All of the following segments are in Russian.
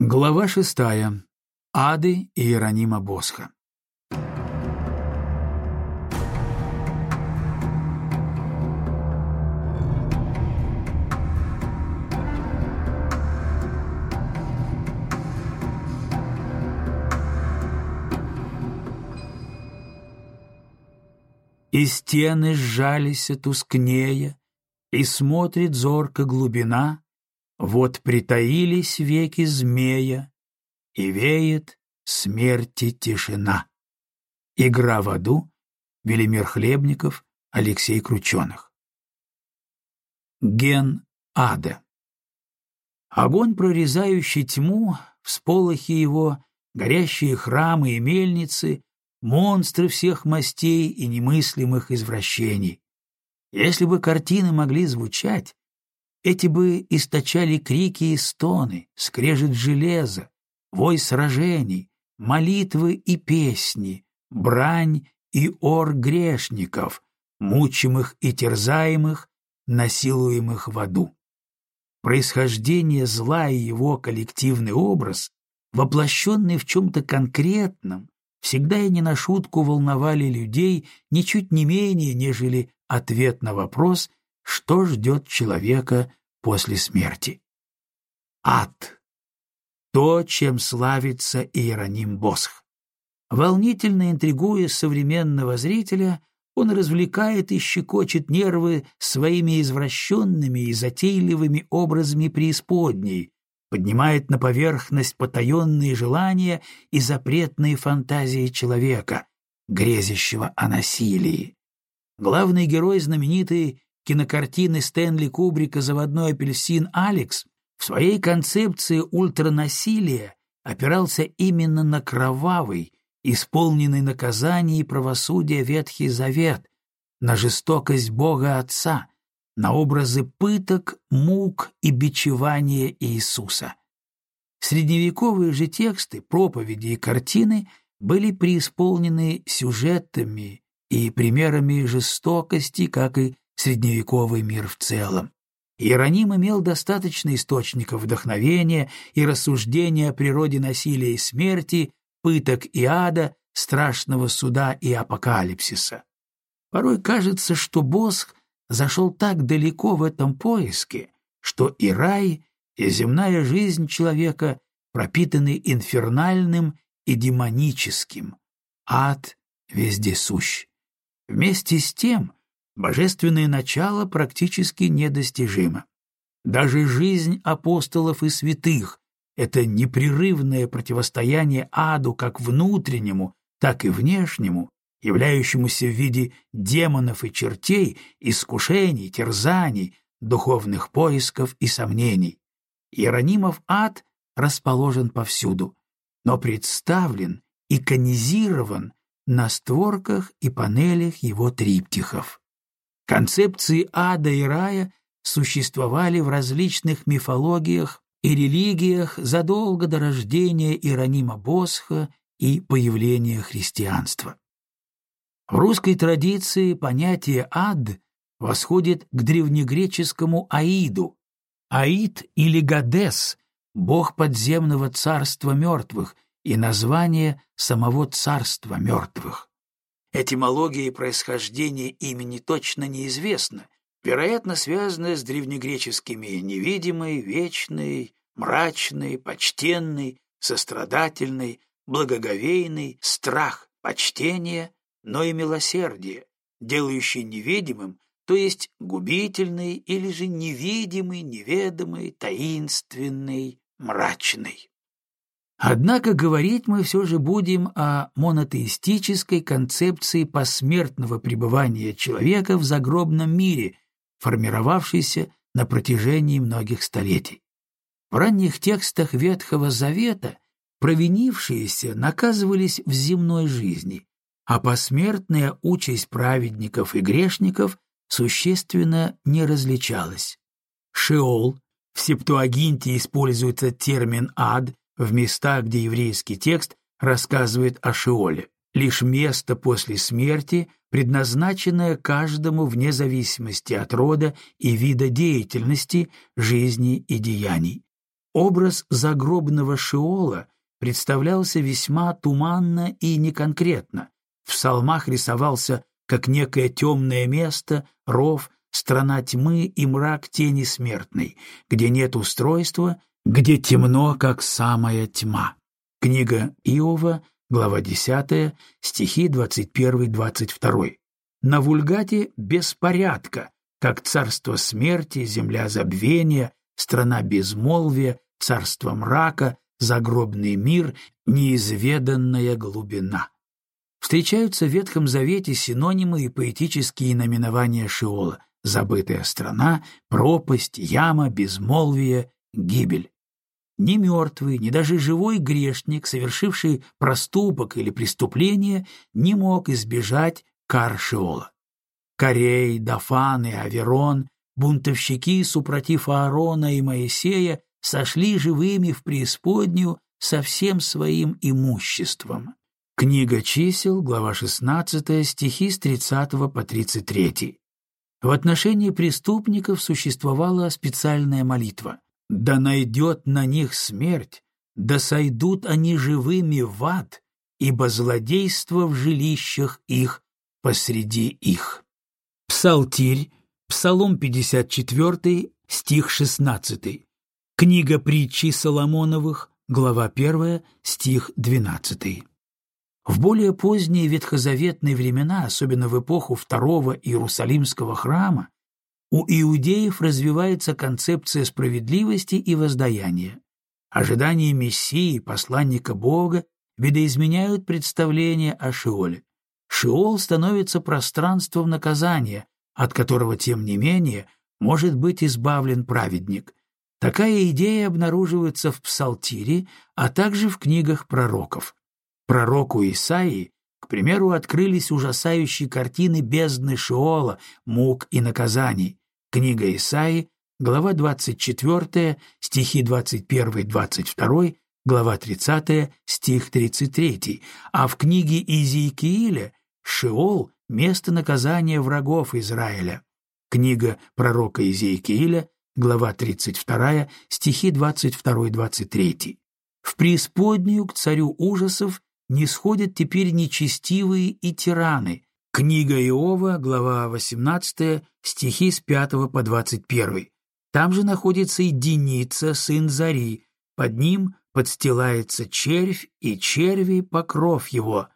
Глава шестая. Ады Иеронима Босха. И стены сжались тускнея, И смотрит зорко глубина, Вот притаились веки змея, И веет смерти тишина. Игра в аду. Велимир Хлебников, Алексей Крученых. Ген ада. Огонь, прорезающий тьму, всполохи его, горящие храмы и мельницы, монстры всех мастей и немыслимых извращений. Если бы картины могли звучать, эти бы источали крики и стоны, скрежет железа, вой сражений, молитвы и песни, брань и ор грешников, мучимых и терзаемых, насилуемых в аду. Происхождение зла и его коллективный образ, воплощенный в чем-то конкретном, всегда и не на шутку волновали людей ничуть не менее, нежели ответ на вопрос, что ждет человека после смерти. Ад. То, чем славится Иероним Босх. Волнительно интригуя современного зрителя, он развлекает и щекочет нервы своими извращенными и затейливыми образами преисподней, поднимает на поверхность потаенные желания и запретные фантазии человека, грезящего о насилии. Главный герой знаменитой кинокартины Стэнли Кубрика «Заводной апельсин» Алекс в своей концепции ультранасилия опирался именно на кровавый, исполненный наказаний и правосудия Ветхий Завет, на жестокость Бога Отца, на образы пыток, мук и бичевания Иисуса. Средневековые же тексты, проповеди и картины были преисполнены сюжетами и примерами жестокости, как и средневековый мир в целом. Иероним имел достаточно источников вдохновения и рассуждения о природе насилия и смерти, пыток и ада, страшного суда и апокалипсиса. Порой кажется, что Босх зашел так далеко в этом поиске, что и рай, и земная жизнь человека пропитаны инфернальным и демоническим, ад везде сущ. Вместе с тем божественное начало практически недостижимо. Даже жизнь апостолов и святых — это непрерывное противостояние аду как внутреннему, так и внешнему, являющемуся в виде демонов и чертей, искушений, терзаний, духовных поисков и сомнений. Иеронимов ад расположен повсюду, но представлен, иконизирован на створках и панелях его триптихов. Концепции ада и рая существовали в различных мифологиях и религиях задолго до рождения Иеронима Босха и появления христианства. В русской традиции понятие «ад» восходит к древнегреческому «аиду». Аид или Гадес — бог подземного царства мертвых и название самого царства мертвых. Этимология и происхождение имени точно неизвестна, вероятно, связано с древнегреческими невидимый, вечный, мрачный, почтенный, сострадательный, благоговейный, страх, почтение — но и милосердие, делающее невидимым, то есть губительный или же невидимый, неведомый, таинственный, мрачный. Однако говорить мы все же будем о монотеистической концепции посмертного пребывания человека в загробном мире, формировавшейся на протяжении многих столетий. В ранних текстах Ветхого Завета провинившиеся наказывались в земной жизни, а посмертная участь праведников и грешников существенно не различалась. Шеол, в Септуагинте используется термин «ад» в местах, где еврейский текст рассказывает о Шеоле, лишь место после смерти, предназначенное каждому вне зависимости от рода и вида деятельности, жизни и деяний. Образ загробного Шиола представлялся весьма туманно и неконкретно. В псалмах рисовался как некое темное место, ров, страна тьмы и мрак тени смертной, где нет устройства, где темно, как самая тьма. Книга Иова, глава 10, стихи 21-22. На вульгате беспорядка, как царство смерти, земля забвения, страна безмолвия, царство мрака, загробный мир, неизведанная глубина. Встречаются в Ветхом Завете синонимы и поэтические наименования Шиола — забытая страна, пропасть, яма, безмолвие, гибель. Ни мертвый, ни даже живой грешник, совершивший проступок или преступление, не мог избежать кар Шиола. Корей, Дафан и Аверон, бунтовщики, супротив Аарона и Моисея, сошли живыми в преисподнюю со всем своим имуществом. Книга чисел, глава 16, стихи с 30 по 33. В отношении преступников существовала специальная молитва «Да найдет на них смерть, да сойдут они живыми в ад, ибо злодейство в жилищах их посреди их». Псалтирь, Псалом 54, стих 16. Книга притчи Соломоновых, глава 1, стих 12. В более поздние ветхозаветные времена, особенно в эпоху Второго Иерусалимского храма, у иудеев развивается концепция справедливости и воздаяния. Ожидания Мессии, посланника Бога, видоизменяют представление о Шиоле. Шиол становится пространством наказания, от которого, тем не менее, может быть избавлен праведник. Такая идея обнаруживается в Псалтире, а также в книгах пророков. Пророку Исаии, к примеру, открылись ужасающие картины бездны Шиола, мук и наказаний. Книга Исаии, глава 24, стихи 21-22, глава 30, стих 33, а в книге Иезекииля Шиол — место наказания врагов Израиля. Книга пророка Иезекииля, глава 32, стихи 22-23. В преисподнюю к царю ужасов не сходят теперь нечестивые и тираны. Книга Иова, глава 18, стихи с 5 по 21. Там же находится и Деница, сын Зари, под ним подстилается червь, и черви покров его.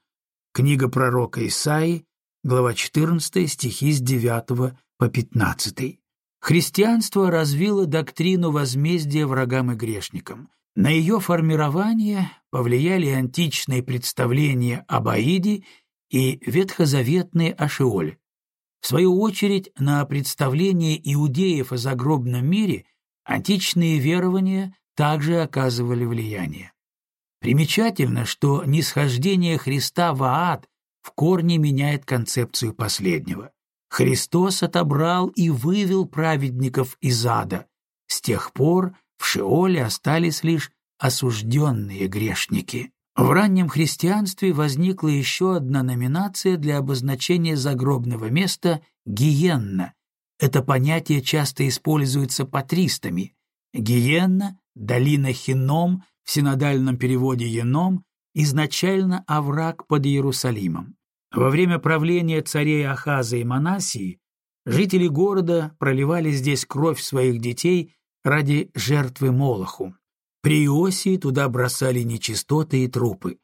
Книга пророка Исаи, глава 14, стихи с 9 по 15. Христианство развило доктрину возмездия врагам и грешникам. На ее формирование повлияли античные представления об Аиде и ветхозаветные о Шиоле. В свою очередь, на представление иудеев о загробном мире античные верования также оказывали влияние. Примечательно, что нисхождение Христа в ад в корне меняет концепцию последнего. Христос отобрал и вывел праведников из ада. С тех пор в Шеоле остались лишь осужденные грешники. В раннем христианстве возникла еще одна номинация для обозначения загробного места — гиенна. Это понятие часто используется патристами. Гиенна, долина Хином, в синодальном переводе Еном, изначально овраг под Иерусалимом. Во время правления царей Ахаза и Манасии жители города проливали здесь кровь своих детей ради жертвы Молоху. При Иосии туда бросали нечистоты и трупы.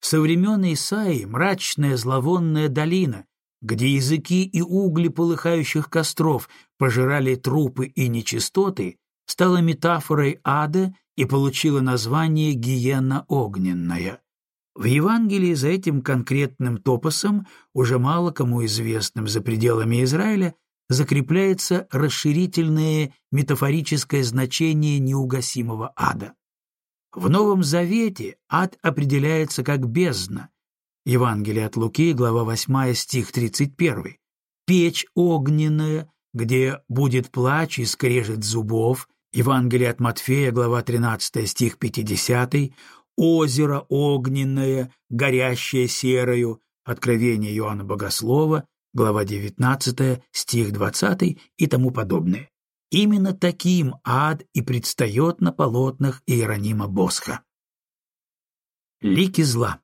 Со времен Исаи мрачная зловонная долина, где языки и угли полыхающих костров пожирали трупы и нечистоты, стала метафорой ада и получила название «гиена огненная». В Евангелии за этим конкретным топосом, уже мало кому известным за пределами Израиля, закрепляется расширительное метафорическое значение неугасимого ада. В Новом Завете ад определяется как бездна. Евангелие от Луки, глава 8, стих 31. Печь огненная, где будет плач и скрежет зубов. Евангелие от Матфея, глава 13, стих 50 озеро огненное, горящее серою, Откровение Иоанна Богослова, глава 19, стих 20 и тому подобное. Именно таким ад и предстает на полотнах Иеронима Босха. Лики зла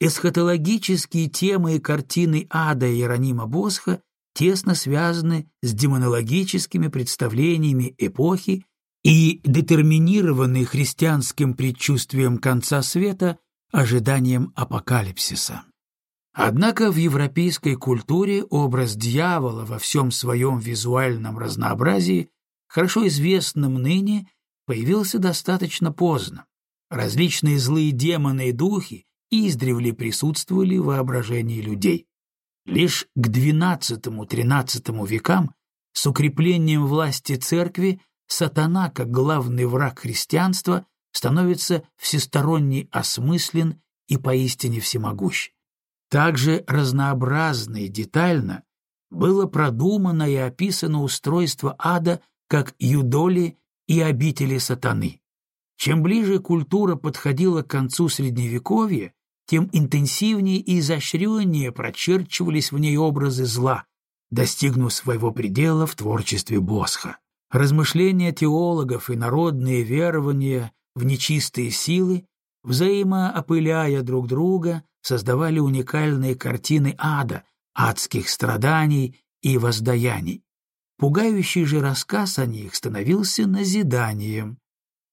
Эсхатологические темы и картины ада Иеронима Босха тесно связаны с демонологическими представлениями эпохи и детерминированы христианским предчувствием конца света, ожиданием апокалипсиса. Однако в европейской культуре образ дьявола во всем своем визуальном разнообразии, хорошо известным ныне, появился достаточно поздно. Различные злые демоны и духи издревле присутствовали в воображении людей. Лишь к XII-XIII векам с укреплением власти церкви сатана, как главный враг христианства, становится всесторонне осмыслен и поистине всемогущ. Также разнообразно и детально было продумано и описано устройство ада как юдоли и обители сатаны. Чем ближе культура подходила к концу Средневековья, тем интенсивнее и изощреннее прочерчивались в ней образы зла, достигнув своего предела в творчестве Босха. Размышления теологов и народные верования в нечистые силы, взаимоопыляя друг друга, создавали уникальные картины ада, адских страданий и воздаяний. Пугающий же рассказ о них становился назиданием.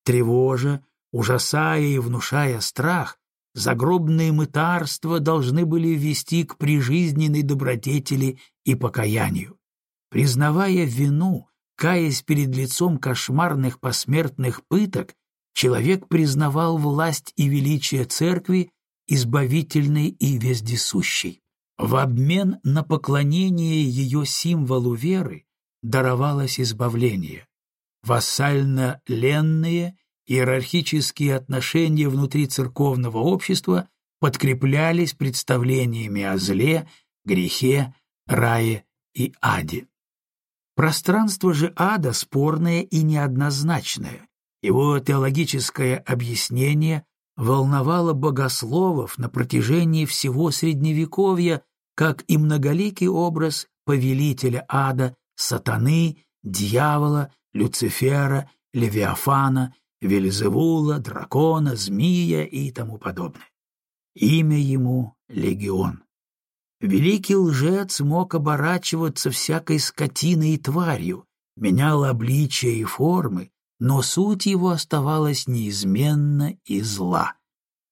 Тревожа, ужасая и внушая страх, загробные мытарства должны были вести к прижизненной добродетели и покаянию. Признавая вину, каясь перед лицом кошмарных посмертных пыток, человек признавал власть и величие церкви избавительной и вездесущей. В обмен на поклонение ее символу веры даровалось избавление. Вассально-ленные иерархические отношения внутри церковного общества подкреплялись представлениями о зле, грехе, рае и аде. Пространство же ада спорное и неоднозначное. Его теологическое объяснение волновало богословов на протяжении всего Средневековья, как и многоликий образ повелителя ада, сатаны, дьявола, Люцифера, Левиафана, Вельзевула, дракона, змея и тому подобное. Имя ему — Легион. Великий лжец мог оборачиваться всякой скотиной и тварью, менял обличия и формы, но суть его оставалась неизменна и зла.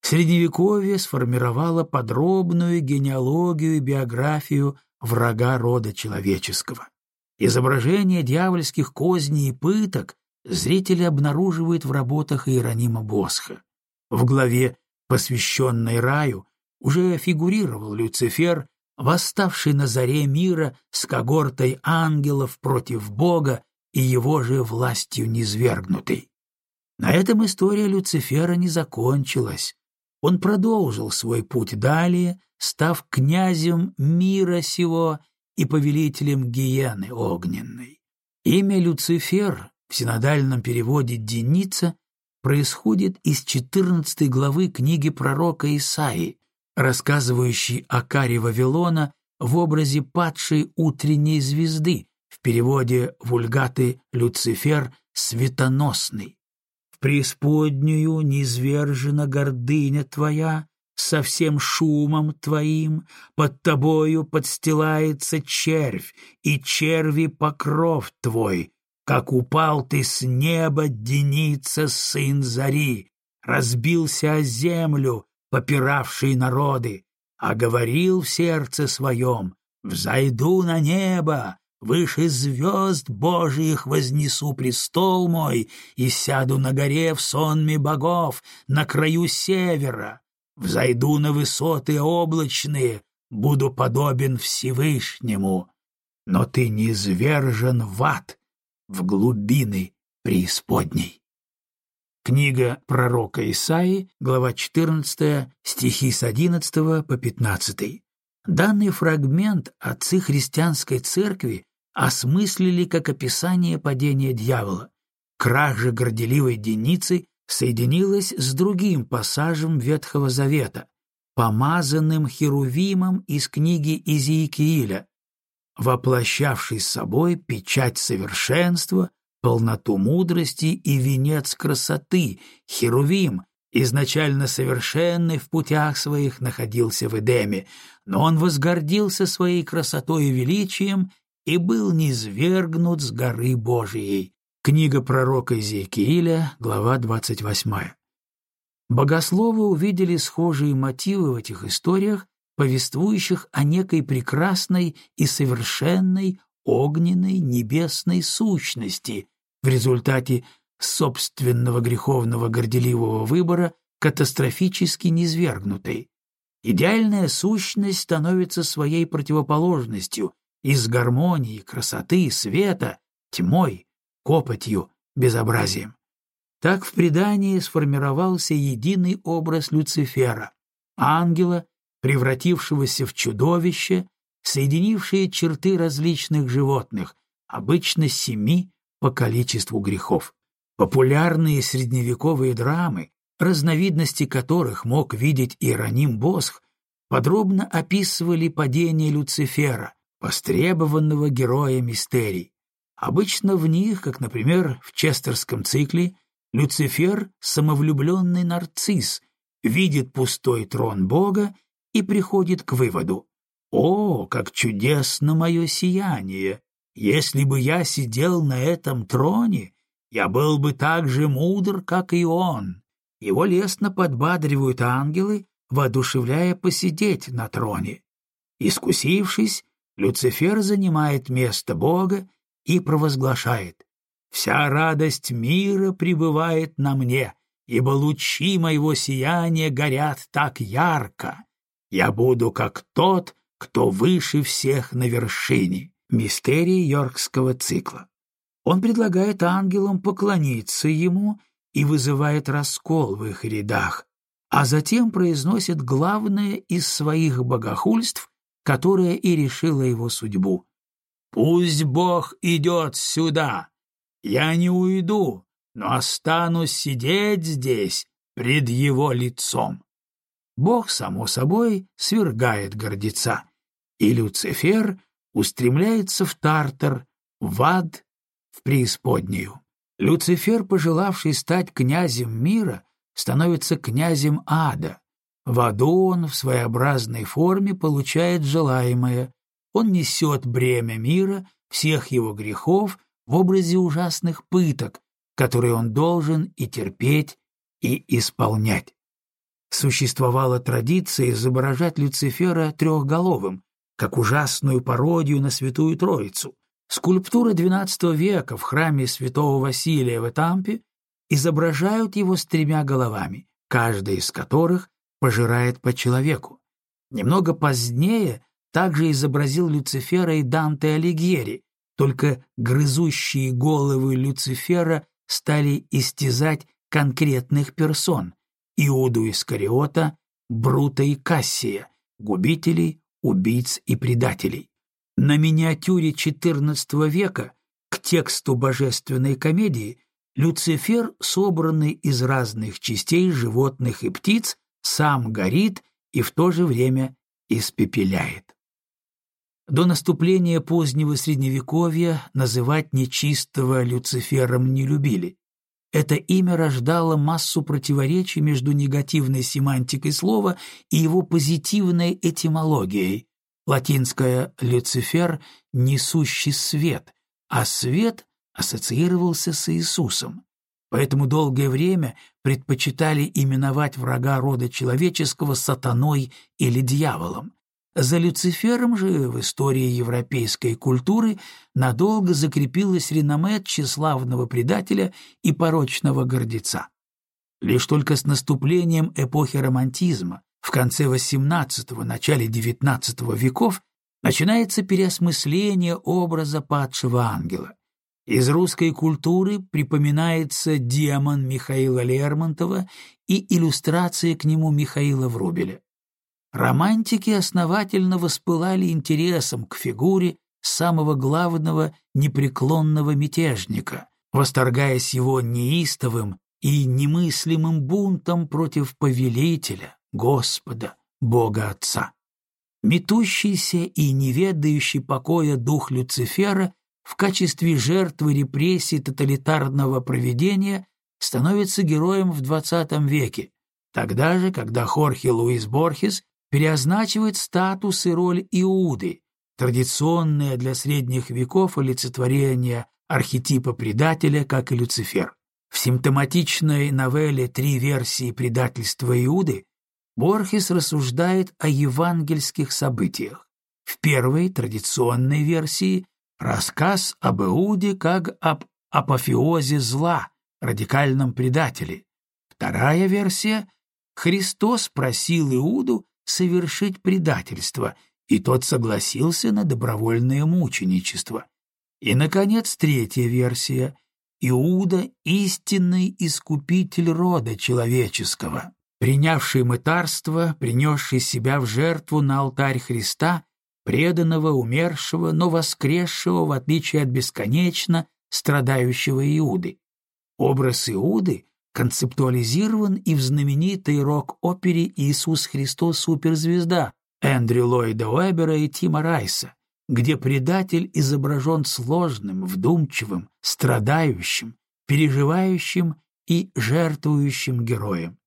Средневековье сформировало подробную генеалогию и биографию врага рода человеческого. Изображение дьявольских козней и пыток зрители обнаруживают в работах Иеронима Босха. В главе, посвященной раю, уже фигурировал Люцифер, восставший на заре мира с когортой ангелов против Бога и его же властью низвергнутый. На этом история Люцифера не закончилась. Он продолжил свой путь далее, став князем мира сего и повелителем гиены огненной. Имя Люцифер в синодальном переводе «Деница» происходит из 14 главы книги пророка Исаии, рассказывающей о каре Вавилона в образе падшей утренней звезды, в переводе вульгаты «Люцифер» светоносный. В преисподнюю низвержена гордыня твоя, со всем шумом твоим под тобою подстилается червь, и черви покров твой. Как упал ты с неба, Деница, сын зари, разбился о землю, попиравший народы, а говорил в сердце своем, «Взойду на небо, Выше звезд Божиих вознесу престол мой и сяду на горе в сонме богов на краю севера. Взойду на высоты облачные, буду подобен Всевышнему. Но ты не звержен в ад, в глубины преисподней. Книга пророка Исаии, глава 14, стихи с 11 по 15. Данный фрагмент отцы христианской церкви осмыслили как описание падения дьявола. Крах же горделивой Деницы соединилась с другим пассажем Ветхого Завета, помазанным Херувимом из книги Изиикииля. воплощавший собой печать совершенства, полноту мудрости и венец красоты, Херувим, изначально совершенный в путях своих, находился в Эдеме, но он возгордился своей красотой и величием и был низвергнут с горы Божией. Книга пророка Иезекииля, глава 28. Богословы увидели схожие мотивы в этих историях, повествующих о некой прекрасной и совершенной огненной небесной сущности, в результате собственного греховного горделивого выбора катастрофически низвергнутой. Идеальная сущность становится своей противоположностью из гармонии, красоты, света, тьмой, копотью, безобразием. Так в предании сформировался единый образ Люцифера, ангела, превратившегося в чудовище, соединившее черты различных животных, обычно семи по количеству грехов. Популярные средневековые драмы, разновидности которых мог видеть Иероним Босх, подробно описывали падение Люцифера, востребованного героя мистерий. Обычно в них, как, например, в честерском цикле, Люцифер, самовлюбленный нарцисс, видит пустой трон Бога и приходит к выводу «О, как чудесно мое сияние! Если бы я сидел на этом троне, я был бы так же мудр, как и он». Его лестно подбадривают ангелы, воодушевляя посидеть на троне. Искусившись, Люцифер занимает место Бога и провозглашает «Вся радость мира пребывает на мне, ибо лучи моего сияния горят так ярко. Я буду как тот, кто выше всех на вершине» мистерии Йоркского цикла. Он предлагает ангелам поклониться ему и вызывает раскол в их рядах, а затем произносит главное из своих богохульств, которое и решило его судьбу. «Пусть Бог идет сюда! Я не уйду, но останусь сидеть здесь, пред его лицом». Бог, само собой, свергает гордеца, и Люцифер устремляется в Тартар, в ад, в преисподнюю. Люцифер, пожелавший стать князем мира, становится князем ада. В аду он в своеобразной форме получает желаемое. Он несет бремя мира, всех его грехов в образе ужасных пыток, которые он должен и терпеть, и исполнять. Существовала традиция изображать Люцифера трехголовым, как ужасную пародию на Святую Троицу. Скульптуры XII века в храме святого Василия в Этампе изображают его с тремя головами, каждая из которых пожирает по человеку. Немного позднее также изобразил Люцифера и Данте Алигьери, только грызущие головы Люцифера стали истязать конкретных персон — Иуду Искариота, Брута и Кассия, губителей, убийц и предателей. На миниатюре XIV века к тексту божественной комедии Люцифер, собранный из разных частей животных и птиц, сам горит и в то же время испепеляет. До наступления позднего Средневековья называть нечистого Люцифером не любили. Это имя рождало массу противоречий между негативной семантикой слова и его позитивной этимологией. Латинское «люцифер» — несущий свет, а свет ассоциировался с Иисусом. Поэтому долгое время предпочитали именовать врага рода человеческого сатаной или дьяволом. За Люцифером же в истории европейской культуры надолго закрепилось реноме тщеславного предателя и порочного гордеца. Лишь только с наступлением эпохи романтизма в конце XVIII – начале XIX веков начинается переосмысление образа падшего ангела. Из русской культуры припоминается демон Михаила Лермонтова и иллюстрации к нему Михаила Врубеля. Романтики основательно воспылали интересом к фигуре самого главного непреклонного мятежника, восторгаясь его неистовым и немыслимым бунтом против повелителя, Господа, Бога Отца. Метущийся и неведающий покоя дух Люцифера в качестве жертвы репрессий тоталитарного проведения становится героем в XX веке, тогда же, когда Хорхе Луис Борхес переозначивает статус и роль Иуды, традиционное для средних веков олицетворение архетипа предателя, как и Люцифер. В симптоматичной новелле «Три версии предательства Иуды» Борхес рассуждает о евангельских событиях. В первой, традиционной версии, рассказ об Иуде как об апофеозе зла, радикальном предателе. Вторая версия — Христос просил Иуду совершить предательство, и тот согласился на добровольное мученичество. И, наконец, третья версия — Иуда — истинный искупитель рода человеческого, принявший мытарство, принесший себя в жертву на алтарь Христа, преданного, умершего, но воскресшего, в отличие от бесконечно страдающего Иуды. Образ Иуды концептуализирован и в знаменитой рок-опере «Иисус Христос. Суперзвезда» Эндрю Ллойда Уэбера и Тима Райса, где предатель изображен сложным, вдумчивым, страдающим, переживающим и жертвующим героем.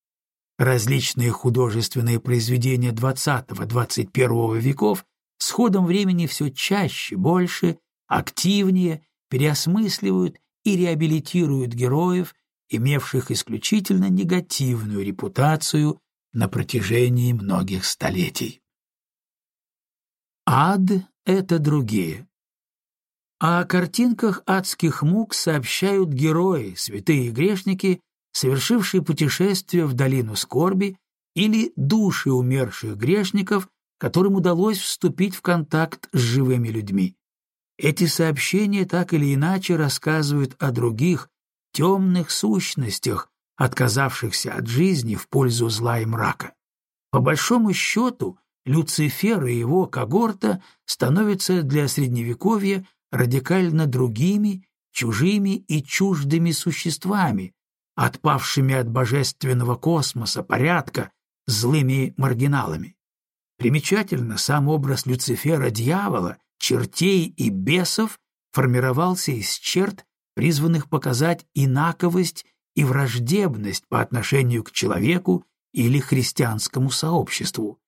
Различные художественные произведения XX-XXI веков с ходом времени все чаще, больше, активнее переосмысливают и реабилитируют героев, имевших исключительно негативную репутацию на протяжении многих столетий. Ад — это другие. О картинках адских мук сообщают герои, святые грешники, совершившие путешествие в долину скорби, или души умерших грешников, которым удалось вступить в контакт с живыми людьми. Эти сообщения так или иначе рассказывают о других, темных сущностях, отказавшихся от жизни в пользу зла и мрака. По большому счету, Люцифер и его когорта становятся для Средневековья радикально другими, чужими и чуждыми существами, отпавшими от божественного космоса, порядка, злыми маргиналами. Примечательно, сам образ Люцифера дьявола, чертей и бесов формировался из черт, призванных показать инаковость и враждебность по отношению к человеку или христианскому сообществу.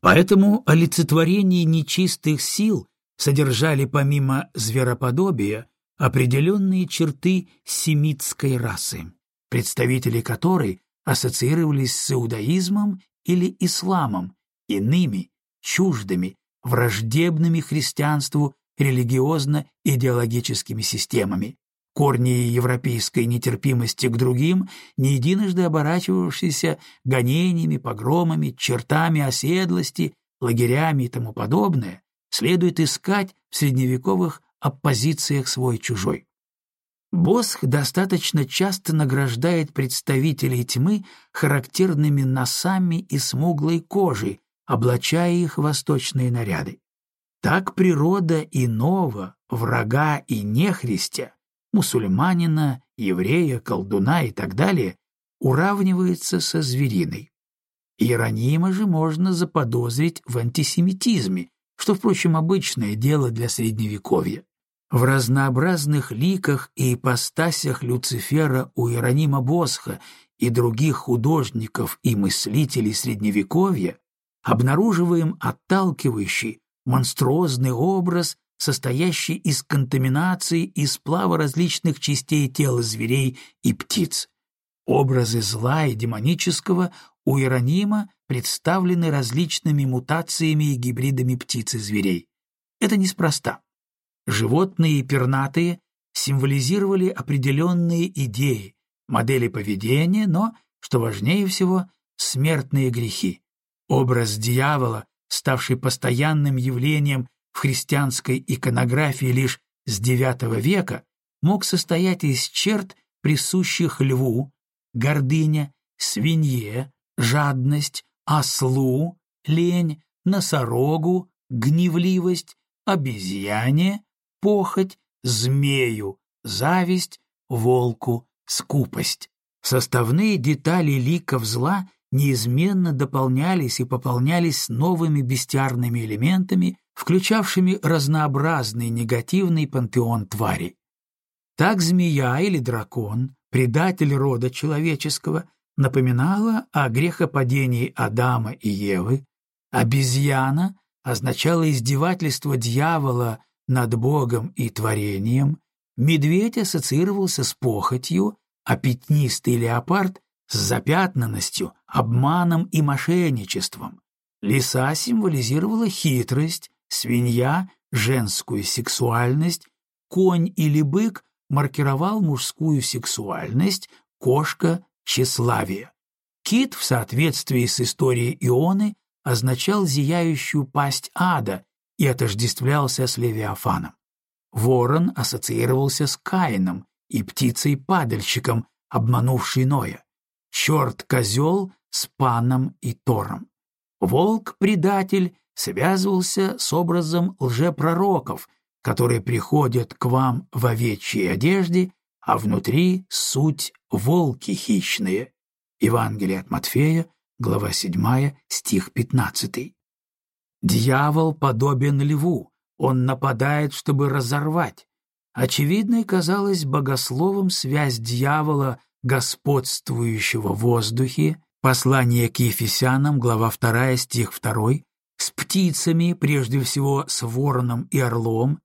Поэтому олицетворение нечистых сил содержали помимо звероподобия определенные черты семитской расы, представители которой ассоциировались с иудаизмом или исламом, иными, чуждыми, враждебными христианству религиозно-идеологическими системами, корни европейской нетерпимости к другим, не единожды оборачивавшиеся гонениями, погромами, чертами оседлости, лагерями и тому подобное, следует искать в средневековых оппозициях свой-чужой. Босх достаточно часто награждает представителей тьмы характерными носами и смуглой кожей, облачая их в восточные наряды. Так природа иного, врага и нехристя мусульманина, еврея, колдуна и так далее, уравнивается со звериной. Иеронима же можно заподозрить в антисемитизме, что, впрочем, обычное дело для Средневековья. В разнообразных ликах и ипостасях Люцифера у Иеронима Босха и других художников и мыслителей Средневековья обнаруживаем отталкивающий, монструозный образ состоящий из контаминации и сплава различных частей тела зверей и птиц. Образы зла и демонического у Иеронима представлены различными мутациями и гибридами птиц и зверей. Это неспроста. Животные и пернатые символизировали определенные идеи, модели поведения, но, что важнее всего, смертные грехи. Образ дьявола, ставший постоянным явлением в христианской иконографии лишь с IX века, мог состоять из черт, присущих льву, гордыня, свинье, жадность, ослу, лень, носорогу, гневливость, обезьяне, похоть, змею, зависть, волку, скупость. Составные детали ликов зла неизменно дополнялись и пополнялись новыми бестиарными элементами, включавшими разнообразный негативный пантеон тварей. Так змея или дракон, предатель рода человеческого, напоминала о грехопадении Адама и Евы, обезьяна означала издевательство дьявола над Богом и творением, медведь ассоциировался с похотью, а пятнистый леопард — с запятнанностью, обманом и мошенничеством. Лиса символизировала хитрость, свинья — женскую сексуальность, конь или бык маркировал мужскую сексуальность, кошка — тщеславие. Кит в соответствии с историей Ионы означал зияющую пасть ада и отождествлялся с Левиафаном. Ворон ассоциировался с Каином и птицей-падальщиком, обманувшей Ноя. Черт-козел с Паном и Тором. Волк-предатель связывался с образом лжепророков, которые приходят к вам в овечьей одежде, а внутри суть волки хищные. Евангелие от Матфея, глава 7, стих 15. Дьявол подобен льву, он нападает, чтобы разорвать. Очевидной казалась богословом связь дьявола, господствующего в воздухе, послание к Ефесянам, глава 2, стих 2, с птицами, прежде всего с вороном и орлом,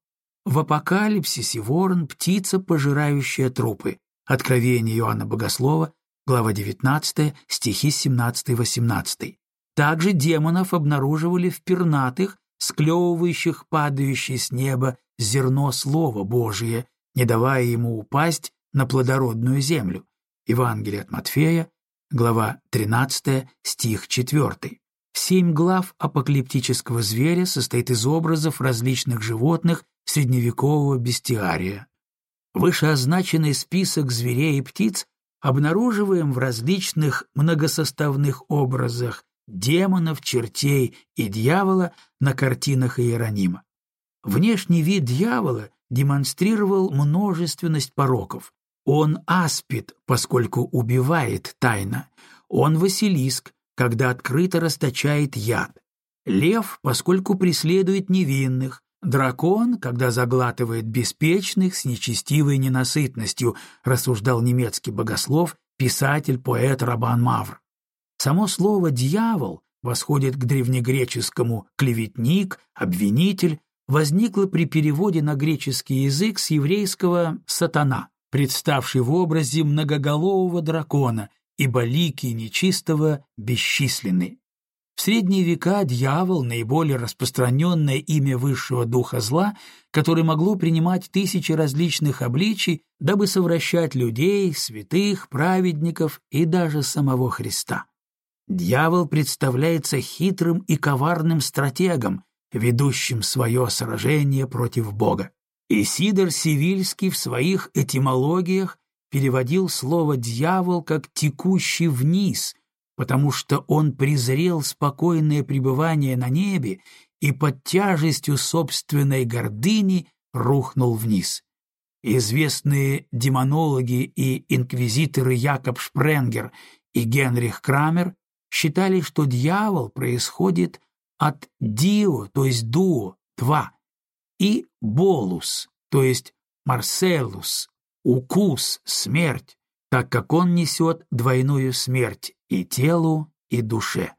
в апокалипсисе ворон — птица, пожирающая трупы, Откровение Иоанна Богослова, глава 19, стихи 17-18. Также демонов обнаруживали в пернатых, склевывающих падающее с неба зерно Слова Божие, не давая ему упасть на плодородную землю. Евангелие от Матфея, глава 13, стих 4. Семь глав апокалиптического зверя состоит из образов различных животных средневекового бестиария. Вышеозначенный список зверей и птиц обнаруживаем в различных многосоставных образах демонов, чертей и дьявола на картинах Иеронима. Внешний вид дьявола демонстрировал множественность пороков. Он аспид, поскольку убивает тайно. Он Василиск, когда открыто расточает яд. Лев, поскольку преследует невинных. Дракон, когда заглатывает беспечных с нечестивой ненасытностью, рассуждал немецкий богослов, писатель, поэт Рабан Мавр. Само слово «дьявол» восходит к древнегреческому «клеветник», «обвинитель», возникло при переводе на греческий язык с еврейского «сатана», представший в образе многоголового дракона, ибо лики нечистого бесчисленны. В средние века дьявол — наиболее распространенное имя высшего духа зла, который могло принимать тысячи различных обличий, дабы совращать людей, святых, праведников и даже самого Христа. Дьявол представляется хитрым и коварным стратегом, ведущим свое сражение против Бога. Исидор Сивильский в своих этимологиях переводил слово «дьявол» как «текущий вниз», потому что он презрел спокойное пребывание на небе и под тяжестью собственной гордыни рухнул вниз. Известные демонологи и инквизиторы Якоб Шпренгер и Генрих Крамер считали, что дьявол происходит от дио, то есть дуо, два, и болус, то есть марселус, укус, смерть, так как он несет двойную смерть и телу, и душе.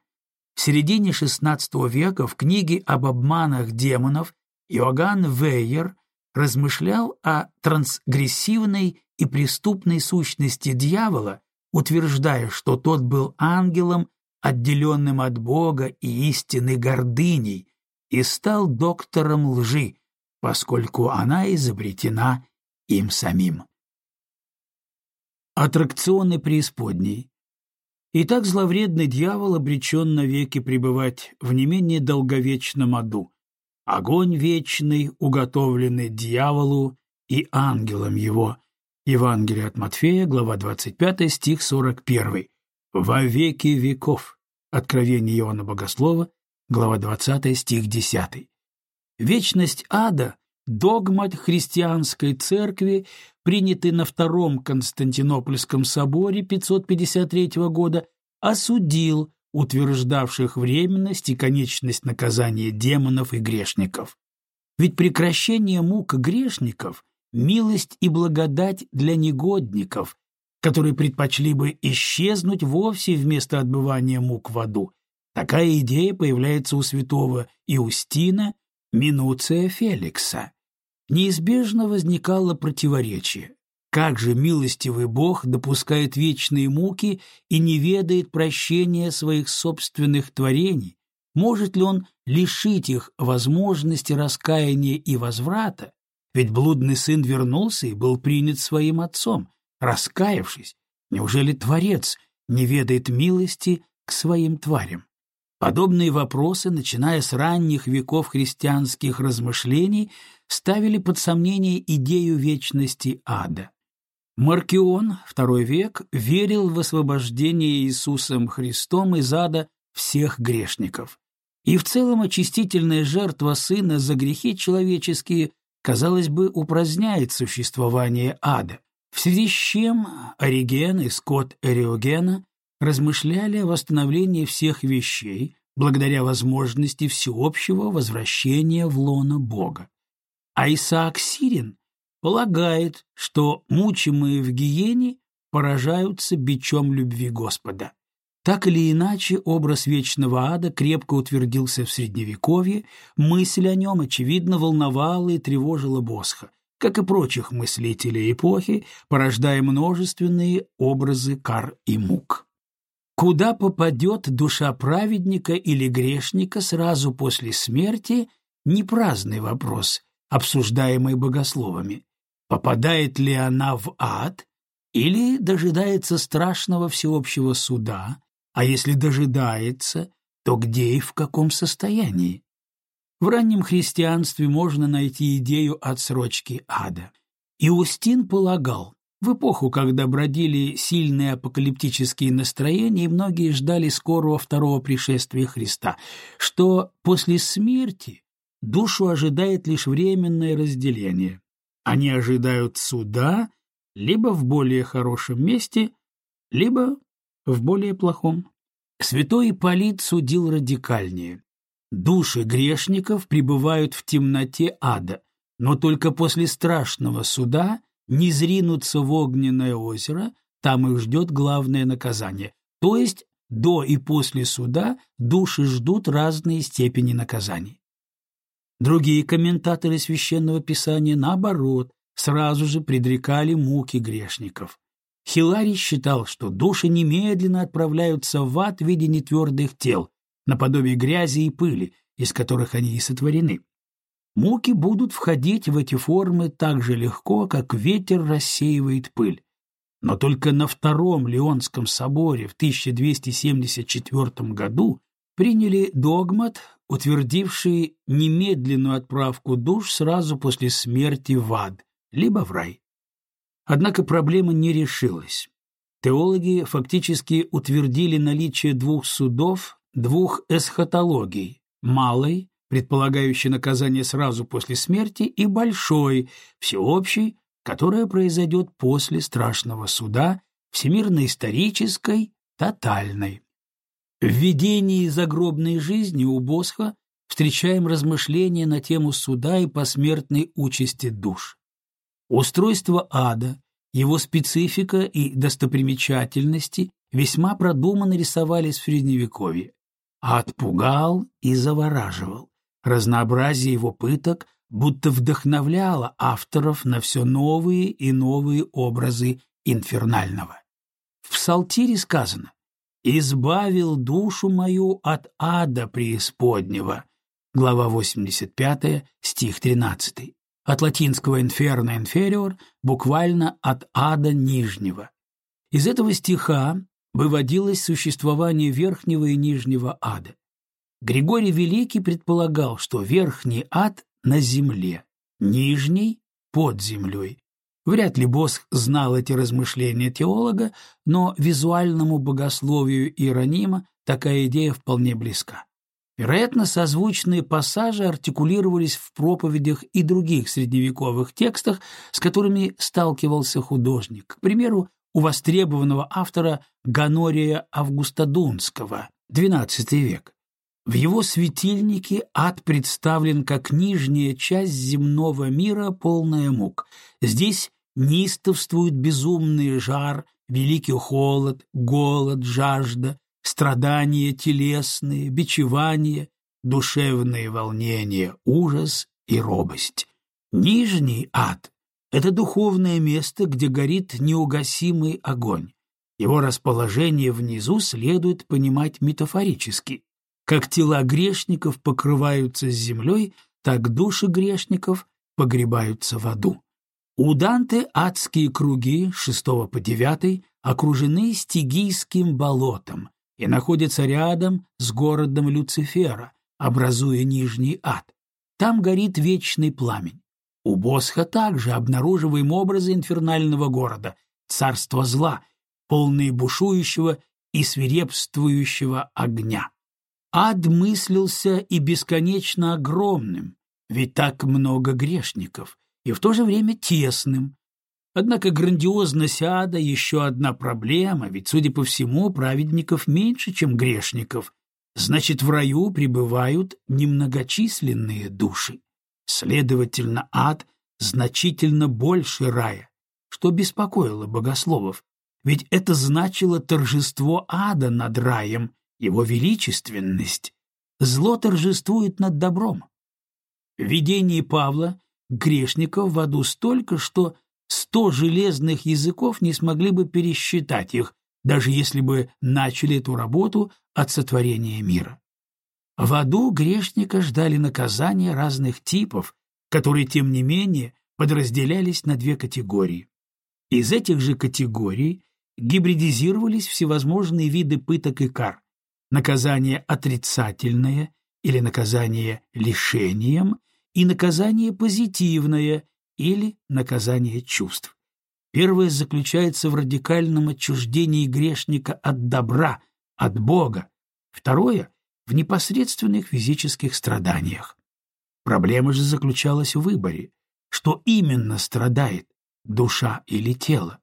В середине XVI века в книге об обманах демонов Иоганн Вейер размышлял о трансгрессивной и преступной сущности дьявола, утверждая, что тот был ангелом, отделенным от Бога и истины гордыней, и стал доктором лжи, поскольку она изобретена им самим. Аттракционы преисподней и так зловредный дьявол обречен навеки пребывать в не менее долговечном аду. Огонь вечный, уготовленный дьяволу и ангелам его. Евангелие от Матфея, глава 25, стих 41. «Во веки веков». Откровение Иоанна Богослова, глава 20, стих 10. Вечность ада — догма христианской церкви, принятый на Втором Константинопольском соборе 553 года осудил утверждавших временность и конечность наказания демонов и грешников. Ведь прекращение мук грешников — милость и благодать для негодников, которые предпочли бы исчезнуть вовсе вместо отбывания мук в аду. Такая идея появляется у святого Иустина, Минуция Феликса. Неизбежно возникало противоречие. Как же милостивый Бог допускает вечные муки и не ведает прощения своих собственных творений? Может ли Он лишить их возможности раскаяния и возврата? Ведь блудный сын вернулся и был принят своим отцом, раскаявшись. Неужели Творец не ведает милости к своим тварям? Подобные вопросы, начиная с ранних веков христианских размышлений, ставили под сомнение идею вечности ада. Маркион, II век, верил в освобождение Иисусом Христом из ада всех грешников. И в целом очистительная жертва Сына за грехи человеческие, казалось бы, упраздняет существование ада, в связи с чем Ориген и Скотт Эриогена размышляли о восстановлении всех вещей благодаря возможности всеобщего возвращения в лоно Бога. А Исаак Сирин полагает, что мучимые в гиене поражаются бичом любви Господа. Так или иначе, образ вечного ада крепко утвердился в Средневековье, мысль о нем, очевидно, волновала и тревожила Босха, как и прочих мыслителей эпохи, порождая множественные образы кар и мук. Куда попадет душа праведника или грешника сразу после смерти – не праздный вопрос, обсуждаемый богословами. Попадает ли она в ад или дожидается страшного всеобщего суда, а если дожидается, то где и в каком состоянии? В раннем христианстве можно найти идею отсрочки ада. Иустин полагал, в эпоху, когда бродили сильные апокалиптические настроения и многие ждали скорого второго пришествия Христа, что после смерти душу ожидает лишь временное разделение. Они ожидают суда либо в более хорошем месте, либо в более плохом. Святой Ипполит судил радикальнее. Души грешников пребывают в темноте ада, но только после страшного суда не зринутся в огненное озеро, там их ждет главное наказание. То есть до и после суда души ждут разные степени наказаний. Другие комментаторы Священного Писания, наоборот, сразу же предрекали муки грешников. Хиларий считал, что души немедленно отправляются в ад в виде нетвердых тел, наподобие грязи и пыли, из которых они и сотворены. Муки будут входить в эти формы так же легко, как ветер рассеивает пыль. Но только на Втором Леонском соборе в 1274 году приняли догмат, утвердивший немедленную отправку душ сразу после смерти в ад, либо в рай. Однако проблема не решилась. Теологи фактически утвердили наличие двух судов, двух эсхатологий – малой, предполагающей наказание сразу после смерти, и большой, всеобщей, которая произойдет после страшного суда, всемирно-исторической, тотальной. В видении загробной жизни у Босха встречаем размышления на тему суда и посмертной участи душ. Устройство ада, его специфика и достопримечательности весьма продуманно рисовались в Средневековье. Ад пугал и завораживал. Разнообразие его пыток будто вдохновляло авторов на все новые и новые образы инфернального. В Псалтире сказано «Избавил душу мою от ада преисподнего», глава 85, стих 13 от латинского «inferno inferior» буквально «от ада нижнего». Из этого стиха выводилось существование верхнего и нижнего ада. Григорий Великий предполагал, что верхний ад на земле, нижний — под землей. Вряд ли Босх знал эти размышления теолога, но визуальному богословию Иеронима такая идея вполне близка. Вероятно, созвучные пассажи артикулировались в проповедях и других средневековых текстах, с которыми сталкивался художник. К примеру, у востребованного автора Ганория Августодунского, XII век. В его светильнике ад представлен как нижняя часть земного мира, полная мук. Здесь неистовствует безумный жар, великий холод, голод, жажда, страдания телесные, бичевание, душевные волнения, ужас и робость. Нижний ад — это духовное место, где горит неугасимый огонь. Его расположение внизу следует понимать метафорически. Как тела грешников покрываются землей, так души грешников погребаются в аду. У Данте адские круги 6 по 9 окружены стигийским болотом и находятся рядом с городом Люцифера, образуя нижний ад. Там горит вечный пламень. У Босха также обнаруживаем образы инфернального города, царства зла, полные бушующего и свирепствующего огня. Ад мыслился и бесконечно огромным, ведь так много грешников, и в то же время тесным. Однако грандиозность ада — еще одна проблема, ведь, судя по всему, праведников меньше, чем грешников. Значит, в раю пребывают немногочисленные души. Следовательно, ад значительно больше рая, что беспокоило богословов, ведь это значило торжество ада над раем, его величественность. Зло торжествует над добром. В видении Павла грешников в аду столько, что сто железных языков не смогли бы пересчитать их, даже если бы начали эту работу от сотворения мира. В аду грешника ждали наказания разных типов, которые, тем не менее, подразделялись на две категории. Из этих же категорий гибридизировались всевозможные виды пыток и кар наказание отрицательное или наказание лишением и наказание позитивное или наказание чувств. Первое заключается в радикальном отчуждении грешника от добра, от Бога. Второе — в непосредственных физических страданиях. Проблема же заключалась в выборе, что именно страдает — душа или тело.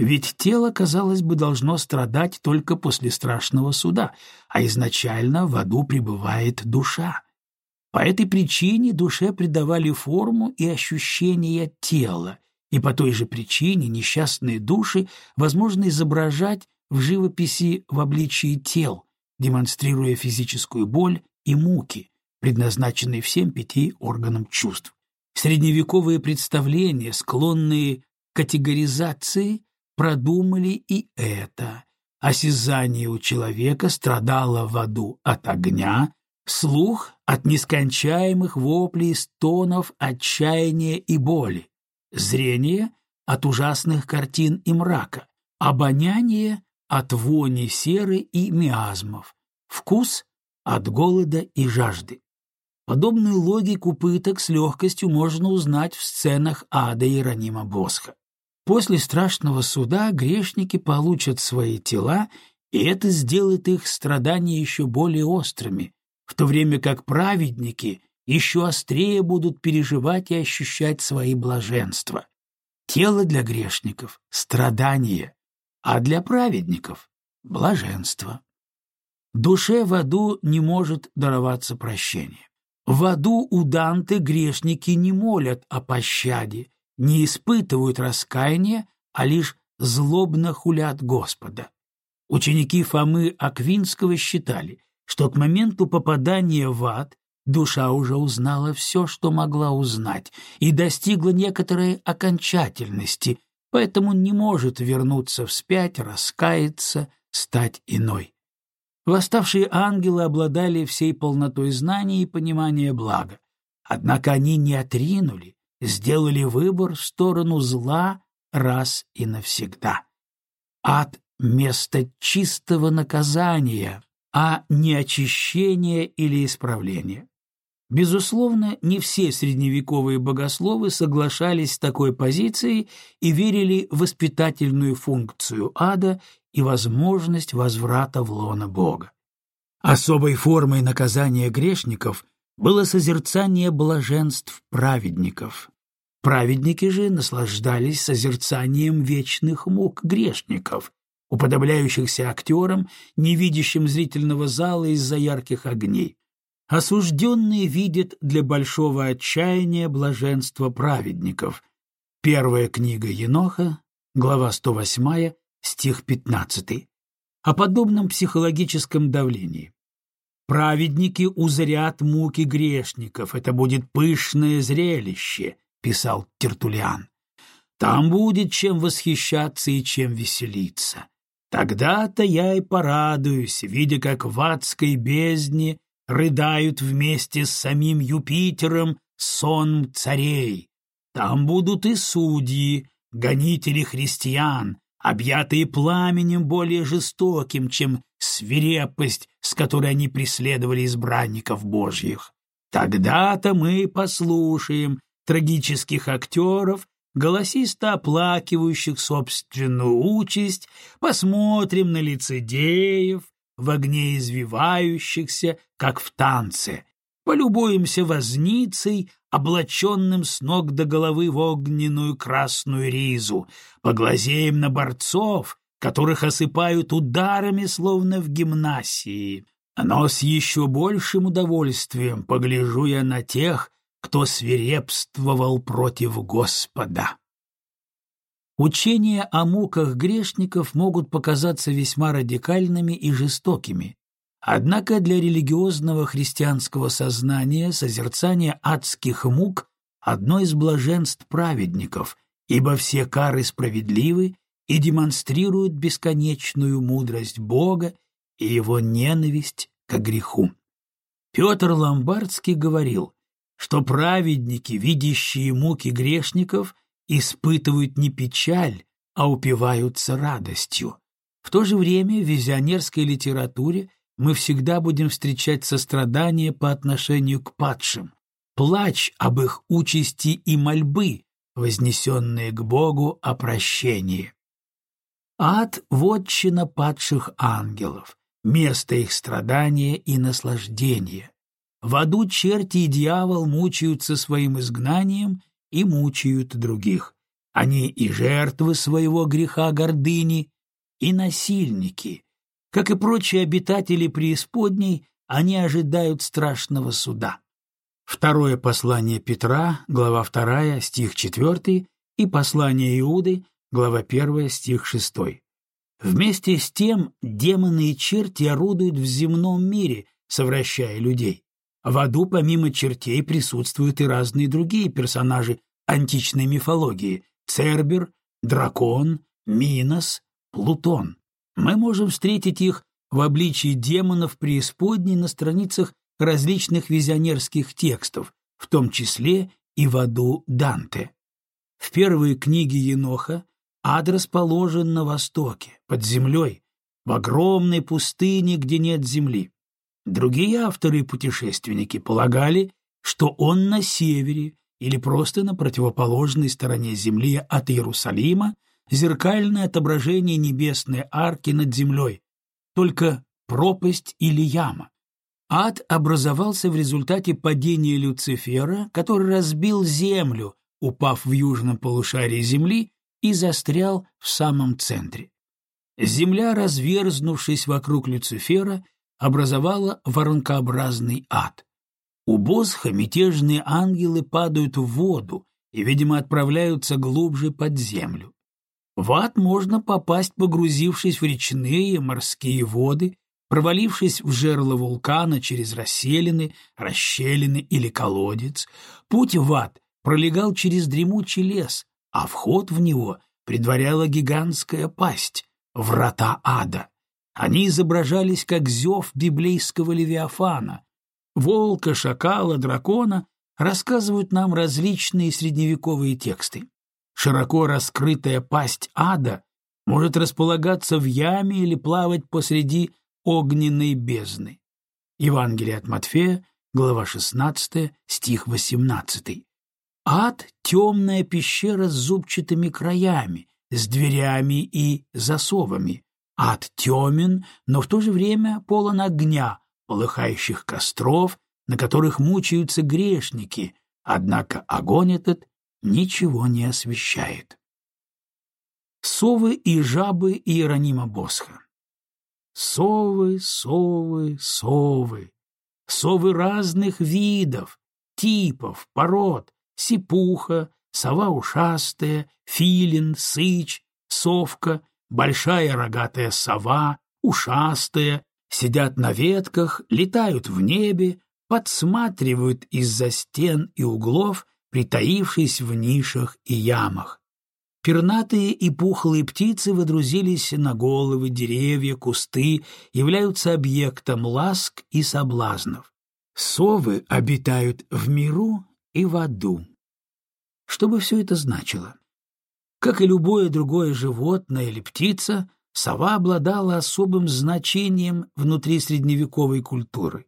Ведь тело, казалось бы, должно страдать только после страшного суда, а изначально в аду пребывает душа. По этой причине душе придавали форму и ощущения тела, и по той же причине несчастные души возможно изображать в живописи в обличии тел, демонстрируя физическую боль и муки, предназначенные всем пяти органам чувств. Средневековые представления, склонные к категоризации, продумали и это. Осязание у человека страдало в аду от огня, слух — от нескончаемых воплей, стонов, отчаяния и боли, зрение — от ужасных картин и мрака, обоняние — от вони серы и миазмов, вкус — от голода и жажды. Подобную логику пыток с легкостью можно узнать в сценах ада Иеронима Босха. После страшного суда грешники получат свои тела, и это сделает их страдания еще более острыми, в то время как праведники еще острее будут переживать и ощущать свои блаженства. Тело для грешников — страдание, а для праведников — блаженство. Душе в аду не может дароваться прощение. В аду у Данте грешники не молят о пощаде, не испытывают раскаяния, а лишь злобно хулят Господа. Ученики Фомы Аквинского считали, что к моменту попадания в ад душа уже узнала все, что могла узнать, и достигла некоторой окончательности, поэтому не может вернуться вспять, раскаяться, стать иной. Восставшие ангелы обладали всей полнотой знаний и понимания блага, однако они не отринули, сделали выбор в сторону зла раз и навсегда. Ад — место чистого наказания, а не очищения или исправления. Безусловно, не все средневековые богословы соглашались с такой позицией и верили в воспитательную функцию ада и возможность возврата в лоно Бога. Особой формой наказания грешников было созерцание блаженств праведников. Праведники же наслаждались созерцанием вечных мук грешников, уподобляющихся актерам, не видящим зрительного зала из-за ярких огней. Осужденные видят для большого отчаяния блаженство праведников. Первая книга Еноха, глава 108, стих 15. О подобном психологическом давлении. Праведники узрят муки грешников, это будет пышное зрелище, писал Тертулиан. Там будет чем восхищаться и чем веселиться. Тогда-то я и порадуюсь, видя, как в адской бездне рыдают вместе с самим Юпитером сон царей. Там будут и судьи, гонители христиан, объятые пламенем более жестоким, чем свирепость, с которой они преследовали избранников Божьих. Тогда-то мы послушаем трагических актеров, голосисто оплакивающих собственную участь, посмотрим на лицедеев, в огне извивающихся, как в танце, полюбуемся возницей, облаченным с ног до головы в огненную красную ризу, поглазеем на борцов, которых осыпают ударами, словно в гимнасии. Но с еще большим удовольствием погляжу я на тех, кто свирепствовал против Господа. Учения о муках грешников могут показаться весьма радикальными и жестокими, однако для религиозного христианского сознания созерцание адских мук – одно из блаженств праведников, ибо все кары справедливы и демонстрируют бесконечную мудрость Бога и его ненависть к греху. Петр Ломбардский говорил – что праведники, видящие муки грешников, испытывают не печаль, а упиваются радостью. В то же время в визионерской литературе мы всегда будем встречать сострадание по отношению к падшим, плач об их участи и мольбы, вознесенные к Богу о прощении. Ад — вотчина падших ангелов, место их страдания и наслаждения. В аду черти и дьявол мучаются своим изгнанием и мучают других. Они и жертвы своего греха гордыни, и насильники. Как и прочие обитатели преисподней, они ожидают страшного суда. Второе послание Петра, глава 2, стих 4, и послание Иуды, глава 1, стих 6. Вместе с тем демоны и черти орудуют в земном мире, совращая людей. В аду помимо чертей присутствуют и разные другие персонажи античной мифологии — Цербер, Дракон, Минос, Плутон. Мы можем встретить их в обличии демонов преисподней на страницах различных визионерских текстов, в том числе и в аду Данте. В первой книге Еноха ад расположен на востоке, под землей, в огромной пустыне, где нет земли. Другие авторы и путешественники полагали, что он на севере или просто на противоположной стороне земли от Иерусалима, зеркальное отображение небесной арки над землей, только пропасть или яма. Ад образовался в результате падения Люцифера, который разбил землю, упав в южном полушарии земли и застрял в самом центре. Земля, разверзнувшись вокруг Люцифера, образовала воронкообразный ад. У Босха мятежные ангелы падают в воду и, видимо, отправляются глубже под землю. В ад можно попасть, погрузившись в речные морские воды, провалившись в жерло вулкана через расселины, расщелины или колодец. Путь в ад пролегал через дремучий лес, а вход в него предваряла гигантская пасть — врата ада. Они изображались как зев библейского левиафана. Волка, шакала, дракона рассказывают нам различные средневековые тексты. Широко раскрытая пасть ада может располагаться в яме или плавать посреди огненной бездны. Евангелие от Матфея, глава 16, стих 18. Ад — темная пещера с зубчатыми краями, с дверями и засовами. Ад темен, но в то же время полон огня, полыхающих костров, на которых мучаются грешники, однако огонь этот ничего не освещает. Совы и жабы Иеронима Босха Совы, совы, совы. Совы разных видов, типов, пород, сипуха, сова ушастая, филин, сыч, совка, большая рогатая сова, ушастая, сидят на ветках, летают в небе, подсматривают из-за стен и углов, притаившись в нишах и ямах. Пернатые и пухлые птицы водрузились на головы, деревья, кусты, являются объектом ласк и соблазнов. Совы обитают в миру и в аду. Что бы все это значило? Как и любое другое животное или птица, сова обладала особым значением внутри средневековой культуры.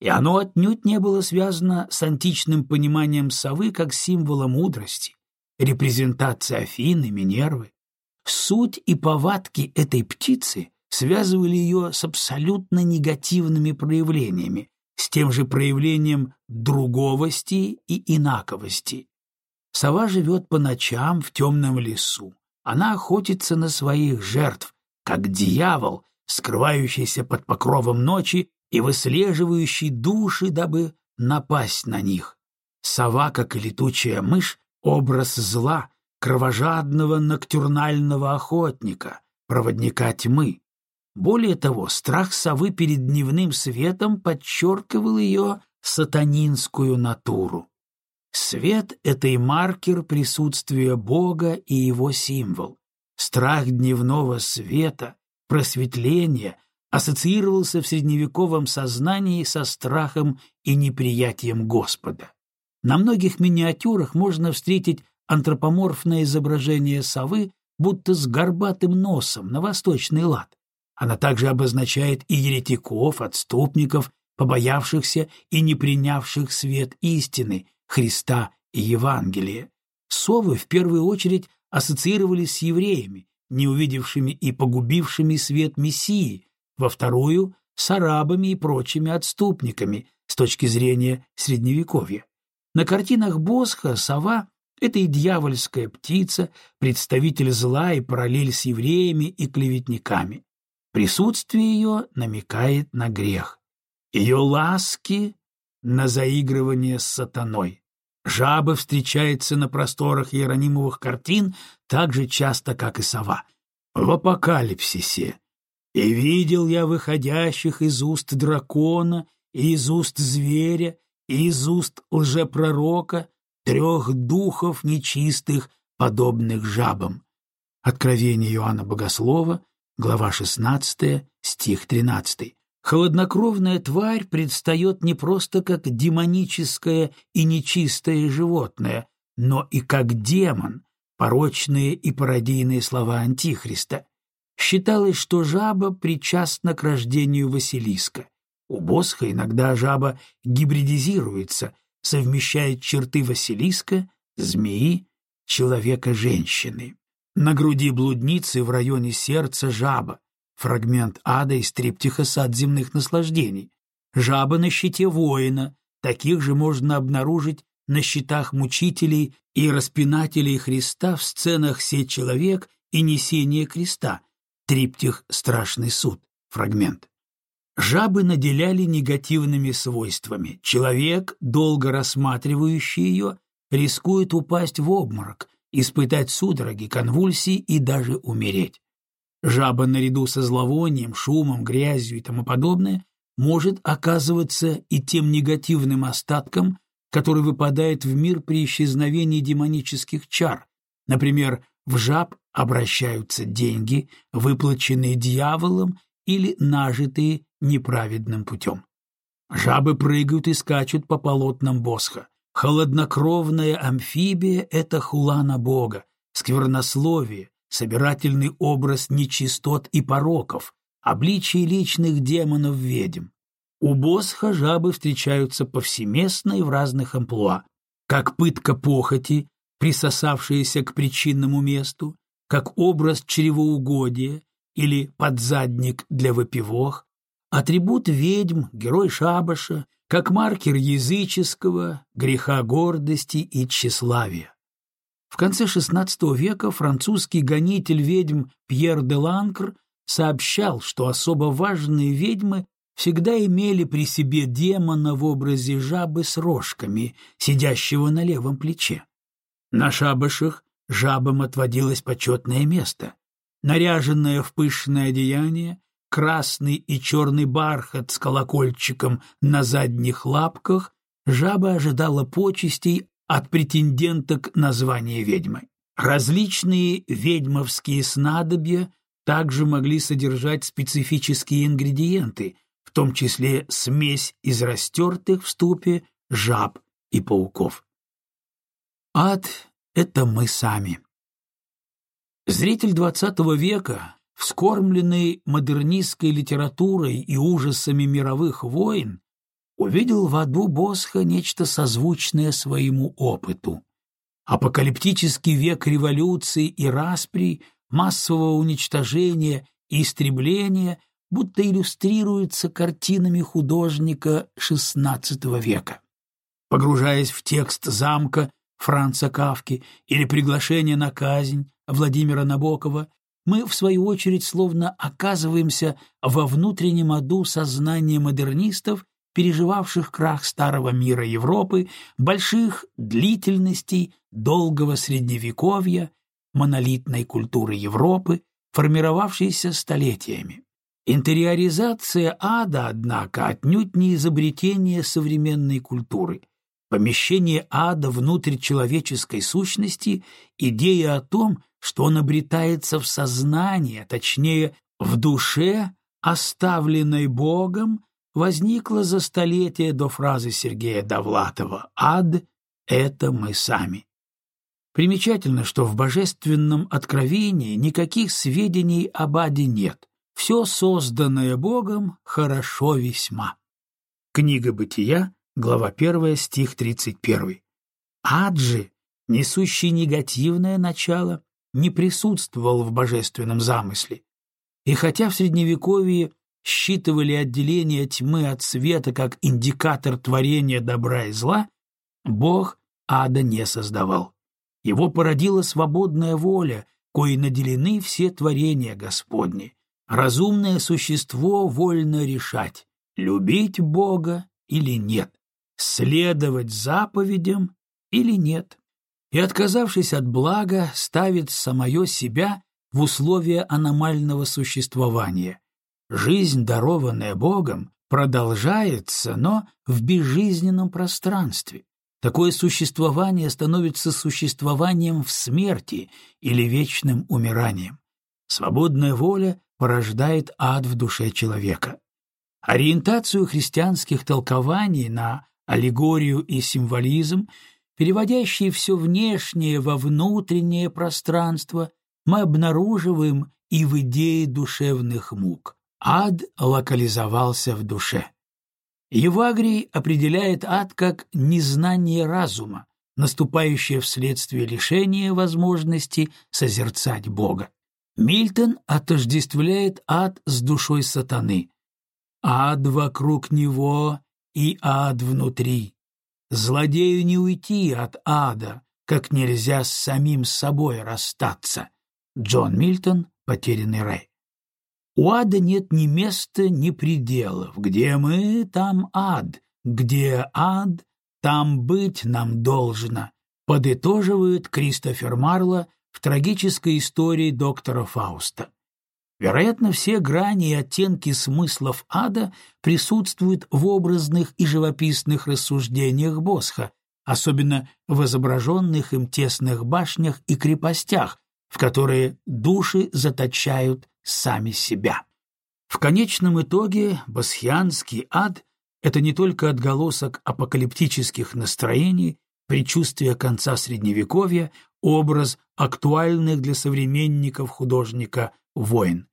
И оно отнюдь не было связано с античным пониманием совы как символа мудрости, репрезентация Афины, Минервы. Суть и повадки этой птицы связывали ее с абсолютно негативными проявлениями, с тем же проявлением друговости и инаковости. Сова живет по ночам в темном лесу. Она охотится на своих жертв, как дьявол, скрывающийся под покровом ночи и выслеживающий души, дабы напасть на них. Сова, как и летучая мышь, образ зла, кровожадного ноктюрнального охотника, проводника тьмы. Более того, страх совы перед дневным светом подчеркивал ее сатанинскую натуру. Свет — это и маркер присутствия Бога и его символ. Страх дневного света, просветления ассоциировался в средневековом сознании со страхом и неприятием Господа. На многих миниатюрах можно встретить антропоморфное изображение совы, будто с горбатым носом на восточный лад. Она также обозначает и еретиков, отступников, побоявшихся и не принявших свет истины, Христа и Евангелия. Совы в первую очередь ассоциировались с евреями, не увидевшими и погубившими свет Мессии, во вторую — с арабами и прочими отступниками с точки зрения Средневековья. На картинах Босха сова — это и дьявольская птица, представитель зла и параллель с евреями и клеветниками. Присутствие ее намекает на грех. Ее ласки — на заигрывание с сатаной. Жаба встречается на просторах Иеронимовых картин так же часто, как и сова. В апокалипсисе «И видел я выходящих из уст дракона, и из уст зверя, из уст лжепророка трех духов нечистых, подобных жабам. Откровение Иоанна Богослова, глава 16, стих 13. Холоднокровная тварь предстает не просто как демоническое и нечистое животное, но и как демон, порочные и пародийные слова Антихриста. Считалось, что жаба причастна к рождению Василиска. У Босха иногда жаба гибридизируется, совмещает черты Василиска, змеи, человека-женщины. На груди блудницы в районе сердца жаба, фрагмент ада из триптиха «Сад земных наслаждений». Жаба на щите воина, таких же можно обнаружить на щитах мучителей и распинателей Христа в сценах «Се человек» и «Несение креста», триптих «Страшный суд», фрагмент. Жабы наделяли негативными свойствами. Человек, долго рассматривающий ее, рискует упасть в обморок, испытать судороги, конвульсии и даже умереть. Жаба наряду со зловонием, шумом, грязью и тому подобное может оказываться и тем негативным остатком, который выпадает в мир при исчезновении демонических чар. Например, в жаб обращаются деньги, выплаченные дьяволом или нажитые неправедным путем. Жабы прыгают и скачут по полотнам Босха. Холоднокровная амфибия — это хулана Бога, сквернословие, собирательный образ нечистот и пороков, обличие личных демонов-ведьм. У Босха жабы встречаются повсеместно и в разных амплуа, как пытка похоти, присосавшаяся к причинному месту, как образ чревоугодия или подзадник для выпивох, атрибут ведьм, герой шабаша, как маркер языческого, греха гордости и тщеславия. В конце XVI века французский гонитель ведьм Пьер де Ланкр сообщал, что особо важные ведьмы всегда имели при себе демона в образе жабы с рожками, сидящего на левом плече. На шабашах жабам отводилось почетное место. Наряженное в пышное одеяние, красный и черный бархат с колокольчиком на задних лапках, жаба ожидала почестей от претенденток на звание ведьмы. Различные ведьмовские снадобья также могли содержать специфические ингредиенты, в том числе смесь из растертых в ступе жаб и пауков. Ад — это мы сами. Зритель XX века, вскормленный модернистской литературой и ужасами мировых войн, увидел в аду Босха нечто созвучное своему опыту. Апокалиптический век революции и распри, массового уничтожения и истребления будто иллюстрируется картинами художника XVI века. Погружаясь в текст замка Франца Кавки или приглашение на казнь Владимира Набокова, мы, в свою очередь, словно оказываемся во внутреннем аду сознания модернистов, переживавших крах старого мира Европы, больших длительностей долгого средневековья, монолитной культуры Европы, формировавшейся столетиями. Интериоризация ада, однако, отнюдь не изобретение современной культуры. Помещение ада внутрь человеческой сущности – идея о том, что он обретается в сознании, а точнее, в душе, оставленной Богом, возникла за столетия до фразы Сергея Довлатова «Ад — это мы сами». Примечательно, что в божественном откровении никаких сведений об аде нет – все созданное Богом хорошо весьма. Книга Бытия, глава 1, стих 31. Ад же, несущий негативное начало, не присутствовал в божественном замысле. И хотя в Средневековье считывали отделение тьмы от света как индикатор творения добра и зла, Бог ада не создавал. Его породила свободная воля, коей наделены все творения Господни. Разумное существо вольно решать, любить Бога или нет, следовать заповедям или нет. И, отказавшись от блага, ставит самое себя в условия аномального существования. Жизнь, дарованная Богом, продолжается, но в безжизненном пространстве. Такое существование становится существованием в смерти или вечным умиранием. Свободная воля порождает ад в душе человека. Ориентацию христианских толкований на аллегорию и символизм, переводящие все внешнее во внутреннее пространство, мы обнаруживаем и в идее душевных мук. Ад локализовался в душе. Евагрий определяет ад как незнание разума, наступающее вследствие лишения возможности созерцать Бога. Мильтон отождествляет ад с душой сатаны. Ад вокруг него и ад внутри. Злодею не уйти от ада, как нельзя с самим собой расстаться. Джон Мильтон «Потерянный рай». У ада нет ни места, ни пределов. Где мы, там ад. Где ад, там быть нам должно, подытоживает Кристофер Марло в трагической истории доктора Фауста. Вероятно, все грани и оттенки смыслов ада присутствуют в образных и живописных рассуждениях Босха, особенно в изображенных им тесных башнях и крепостях, в которые души заточают сами себя. В конечном итоге босхианский ад — это не только отголосок апокалиптических настроений, предчувствие конца Средневековья, образ актуальных для современников художника войн.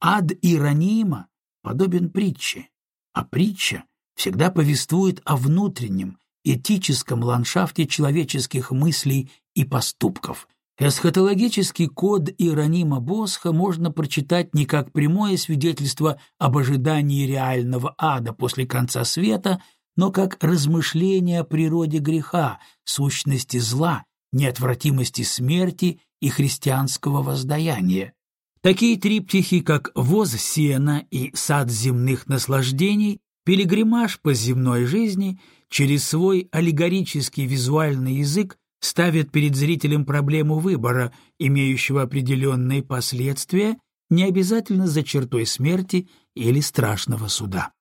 Ад Иронима подобен притче, а притча всегда повествует о внутреннем, этическом ландшафте человеческих мыслей и поступков. Эсхатологический код Иронима Босха можно прочитать не как прямое свидетельство об ожидании реального ада после конца света, но как размышление о природе греха, сущности зла неотвратимости смерти и христианского воздаяния. Такие триптихи, как «Воз сена» и «Сад земных наслаждений», пилигримаж по земной жизни через свой аллегорический визуальный язык ставят перед зрителем проблему выбора, имеющего определенные последствия, не обязательно за чертой смерти или страшного суда.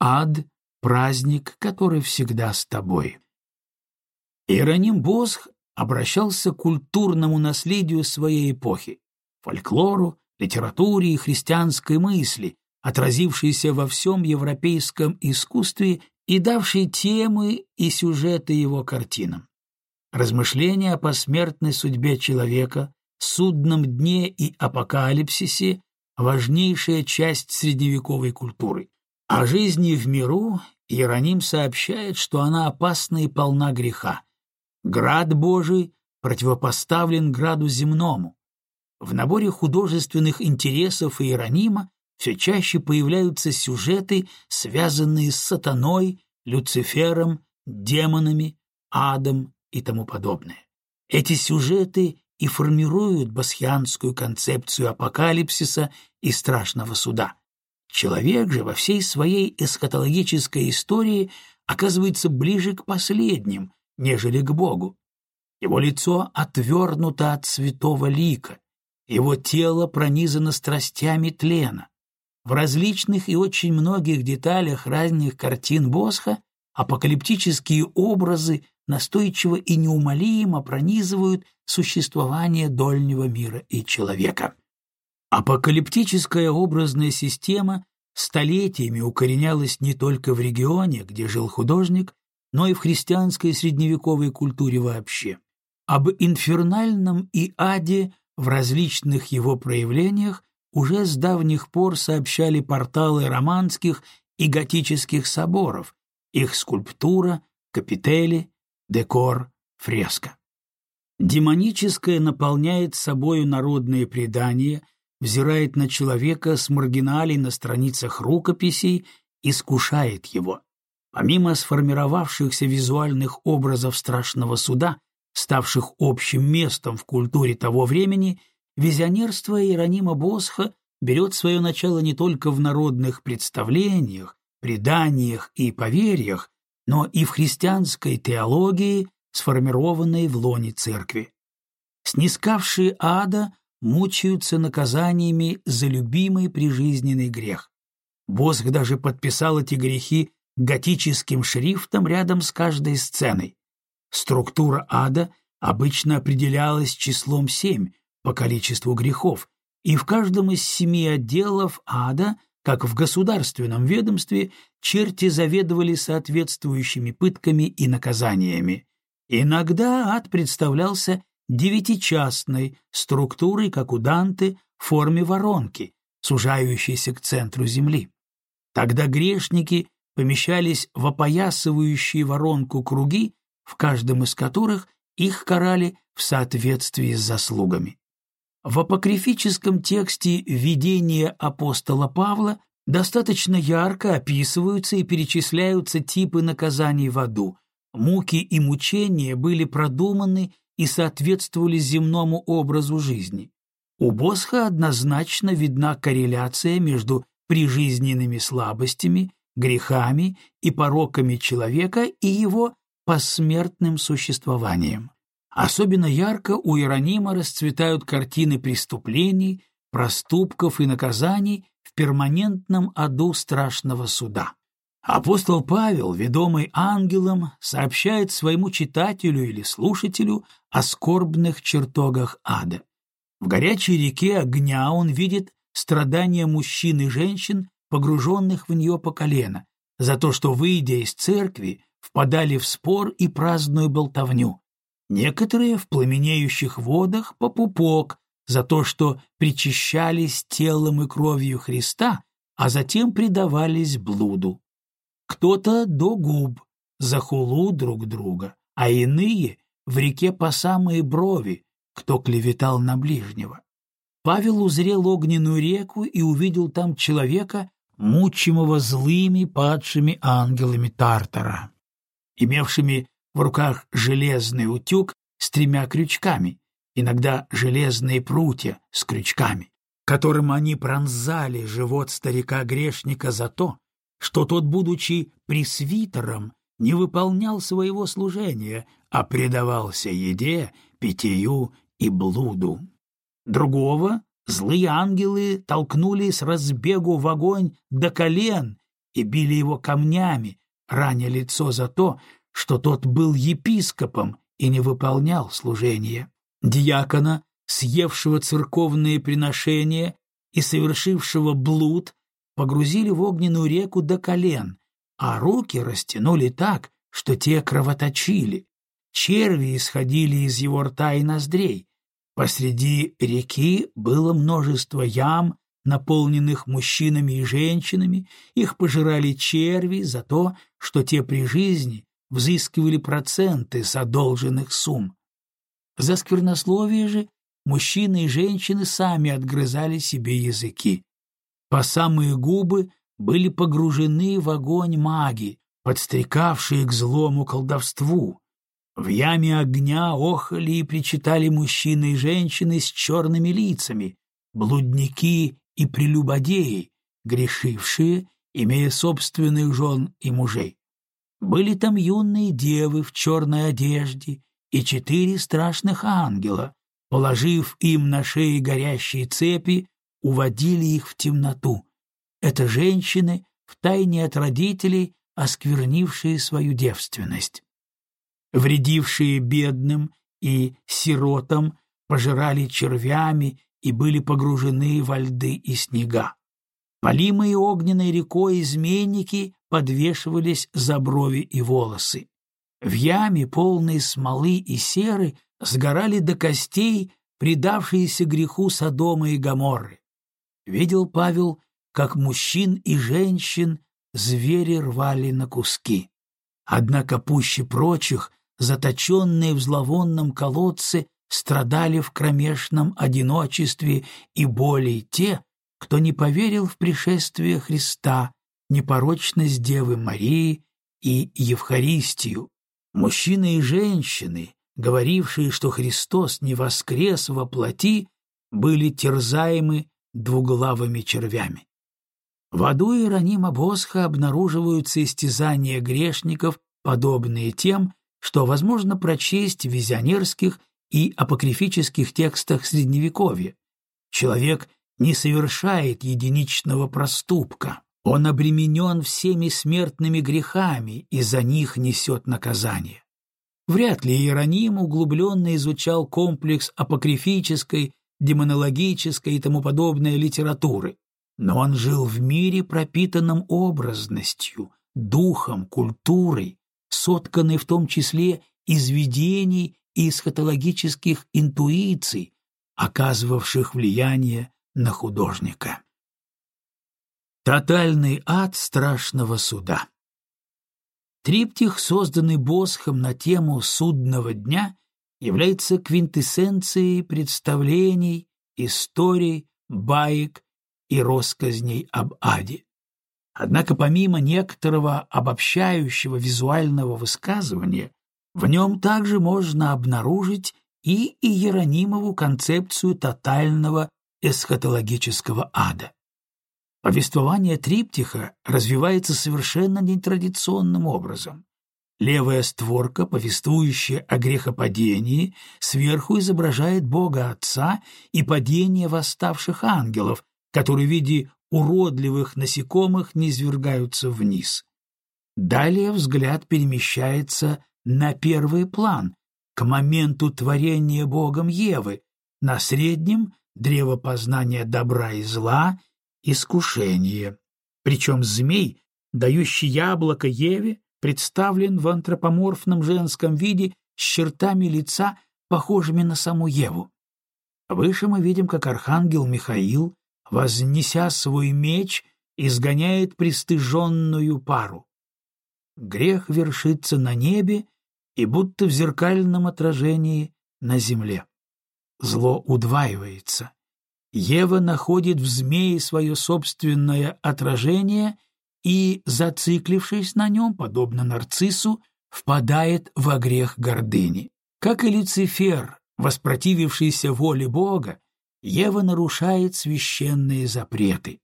Ад — праздник, который всегда с тобой. Иероним Босх обращался к культурному наследию своей эпохи, фольклору, литературе и христианской мысли, отразившейся во всем европейском искусстве и давшей темы и сюжеты его картинам. Размышления о посмертной судьбе человека, судном дне и апокалипсисе – важнейшая часть средневековой культуры. О жизни в миру Иероним сообщает, что она опасна и полна греха. Град Божий противопоставлен граду земному. В наборе художественных интересов Иеронима все чаще появляются сюжеты, связанные с сатаной, Люцифером, демонами, адом и тому подобное. Эти сюжеты и формируют басхианскую концепцию апокалипсиса и страшного суда. Человек же во всей своей эсхатологической истории оказывается ближе к последним, нежели к Богу. Его лицо отвернуто от святого лика, его тело пронизано страстями тлена. В различных и очень многих деталях ранних картин Босха апокалиптические образы настойчиво и неумолимо пронизывают существование дольнего мира и человека. Апокалиптическая образная система столетиями укоренялась не только в регионе, где жил художник, но и в христианской средневековой культуре вообще. Об инфернальном и аде в различных его проявлениях уже с давних пор сообщали порталы романских и готических соборов, их скульптура, капители, декор, фреска. Демоническое наполняет собою народные предания, взирает на человека с маргиналей на страницах рукописей, искушает его. Помимо сформировавшихся визуальных образов страшного суда, ставших общим местом в культуре того времени, визионерство Иеронима Босха берет свое начало не только в народных представлениях, преданиях и поверьях, но и в христианской теологии, сформированной в лоне церкви. Снискавшие ада мучаются наказаниями за любимый прижизненный грех. Босх даже подписал эти грехи готическим шрифтом рядом с каждой сценой. Структура ада обычно определялась числом семь по количеству грехов, и в каждом из семи отделов ада, как в государственном ведомстве, черти заведовали соответствующими пытками и наказаниями. Иногда ад представлялся девятичастной структурой, как у Данте, в форме воронки, сужающейся к центру земли. Тогда грешники помещались в опоясывающие воронку круги, в каждом из которых их карали в соответствии с заслугами. В апокрифическом тексте «Видение апостола Павла» достаточно ярко описываются и перечисляются типы наказаний в аду. Муки и мучения были продуманы и соответствовали земному образу жизни. У Босха однозначно видна корреляция между прижизненными слабостями, грехами и пороками человека и его посмертным существованием. Особенно ярко у Иеронима расцветают картины преступлений, проступков и наказаний в перманентном аду страшного суда. Апостол Павел, ведомый ангелом, сообщает своему читателю или слушателю о скорбных чертогах ада. В горячей реке огня он видит страдания мужчин и женщин, погруженных в нее по колено, за то, что, выйдя из церкви, впадали в спор и праздную болтовню. Некоторые в пламенеющих водах по пупок за то, что причащались телом и кровью Христа, а затем предавались блуду. Кто-то до губ за хулу друг друга, а иные в реке по самые брови, кто клеветал на ближнего. Павел узрел огненную реку и увидел там человека, мучимого злыми падшими ангелами Тартара имевшими в руках железный утюг, с тремя крючками, иногда железные прутья с крючками, которым они пронзали живот старика-грешника за то, что тот, будучи пресвитером, не выполнял своего служения, а предавался еде, питью и блуду. Другого злые ангелы толкнули с разбегу в огонь до колен и били его камнями, раня лицо за то, что тот был епископом и не выполнял служение. Диакона, съевшего церковные приношения и совершившего блуд, погрузили в огненную реку до колен, а руки растянули так, что те кровоточили. Черви исходили из его рта и ноздрей. Посреди реки было множество ям, наполненных мужчинами и женщинами, их пожирали черви за то, что те при жизни взыскивали проценты с одолженных сумм. За сквернословие же мужчины и женщины сами отгрызали себе языки. По самые губы были погружены в огонь маги, подстрекавшие к злому колдовству. В яме огня охали и причитали мужчины и женщины с черными лицами, блудники и прелюбодеи, грешившие, имея собственных жен и мужей. Были там юные девы в черной одежде и четыре страшных ангела, положив им на шеи горящие цепи, уводили их в темноту. Это женщины, втайне от родителей, осквернившие свою девственность. Вредившие бедным и сиротам, пожирали червями и были погружены во льды и снега. Полимые огненной рекой изменники подвешивались за брови и волосы. В яме, полной смолы и серы, сгорали до костей предавшиеся греху Содома и Гоморры. Видел Павел, как мужчин и женщин звери рвали на куски. Однако пуще прочих, заточенные в зловонном колодце, страдали в кромешном одиночестве и боли те, кто не поверил в пришествие Христа, непорочность Девы Марии и Евхаристию. Мужчины и женщины, говорившие, что Христос не воскрес во плоти, были терзаемы двуглавыми червями. В аду Иеронима Босха обнаруживаются истязания грешников, подобные тем, что возможно прочесть в визионерских и апокрифических текстах Средневековья. Человек не совершает единичного проступка. Он обременен всеми смертными грехами и за них несет наказание. Вряд ли Иероним углубленно изучал комплекс апокрифической, демонологической и тому подобной литературы, но он жил в мире, пропитанном образностью, духом, культурой, сотканной в том числе из видений и эсхатологических интуиций, оказывавших влияние на художника. Тотальный ад страшного суда Триптих, созданный Босхом на тему судного дня, является квинтэссенцией представлений, историй, баек и россказней об аде. Однако помимо некоторого обобщающего визуального высказывания, в нем также можно обнаружить и Иеронимову концепцию тотального эсхатологического ада. Повествование триптиха развивается совершенно нетрадиционным образом. Левая створка, повествующая о грехопадении, сверху изображает Бога Отца и падение восставших ангелов, которые в виде уродливых насекомых низвергаются вниз. Далее взгляд перемещается на первый план, к моменту творения Богом Евы, на среднем — древо познания добра и зла, искушение. Причем змей, дающий яблоко Еве, представлен в антропоморфном женском виде с чертами лица, похожими на саму Еву. Выше мы видим, как архангел Михаил вознеся свой меч, изгоняет пристыженную пару. Грех вершится на небе и будто в зеркальном отражении на земле. Зло удваивается. Ева находит в змее свое собственное отражение и, зациклившись на нем, подобно нарциссу, впадает во грех гордыни. Как и Люцифер, воспротивившийся воле Бога, Ева нарушает священные запреты.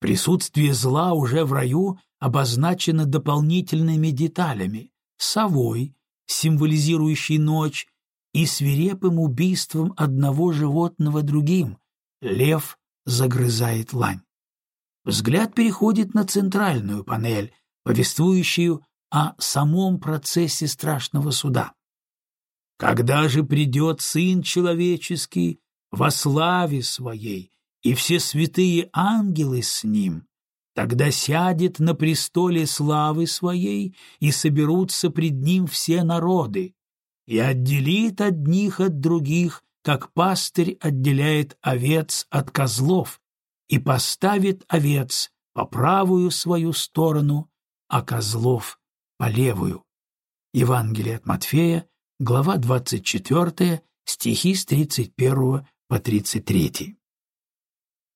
Присутствие зла уже в раю обозначено дополнительными деталями — совой, символизирующей ночь, и свирепым убийством одного животного другим — лев загрызает лань. Взгляд переходит на центральную панель, повествующую о самом процессе страшного суда. Когда же придет Сын Человеческий во славе Своей, и все святые ангелы с Ним, тогда сядет на престоле славы Своей, и соберутся пред Ним все народы, и отделит одних от других, как пастырь отделяет овец от козлов, и поставит овец по правую свою сторону, а козлов по левую. Евангелие от Матфея, глава 24, стихи с 31 по 33.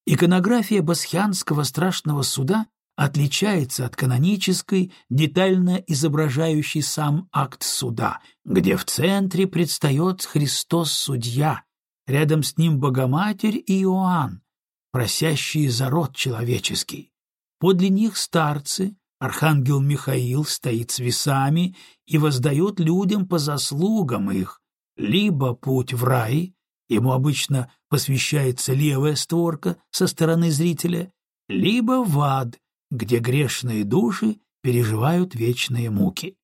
Иконография Басхианского страшного суда отличается от канонической, детально изображающей сам акт суда, где в центре предстает Христос-судья, рядом с ним Богоматерь и Иоанн, просящие за род человеческий. Подле них старцы, архангел Михаил стоит с весами и воздает людям по заслугам их либо путь в рай, ему обычно посвящается левая створка со стороны зрителя, либо в ад, где грешные души переживают вечные муки.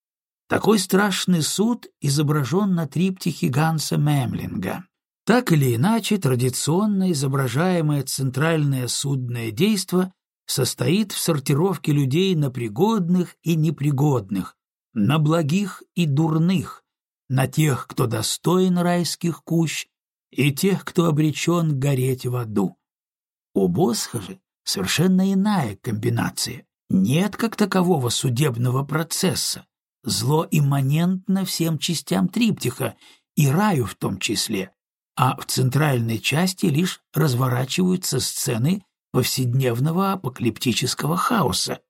Такой страшный суд изображен на триптихе Ганса Мемлинга. Так или иначе, традиционно изображаемое центральное судное действо состоит в сортировке людей на пригодных и непригодных, на благих и дурных, на тех, кто достоин райских кущ, и тех, кто обречен гореть в аду. У Босха же совершенно иная комбинация. Нет как такового судебного процесса. Зло имманентно всем частям триптиха, и раю в том числе, а в центральной части лишь разворачиваются сцены повседневного апокалиптического хаоса.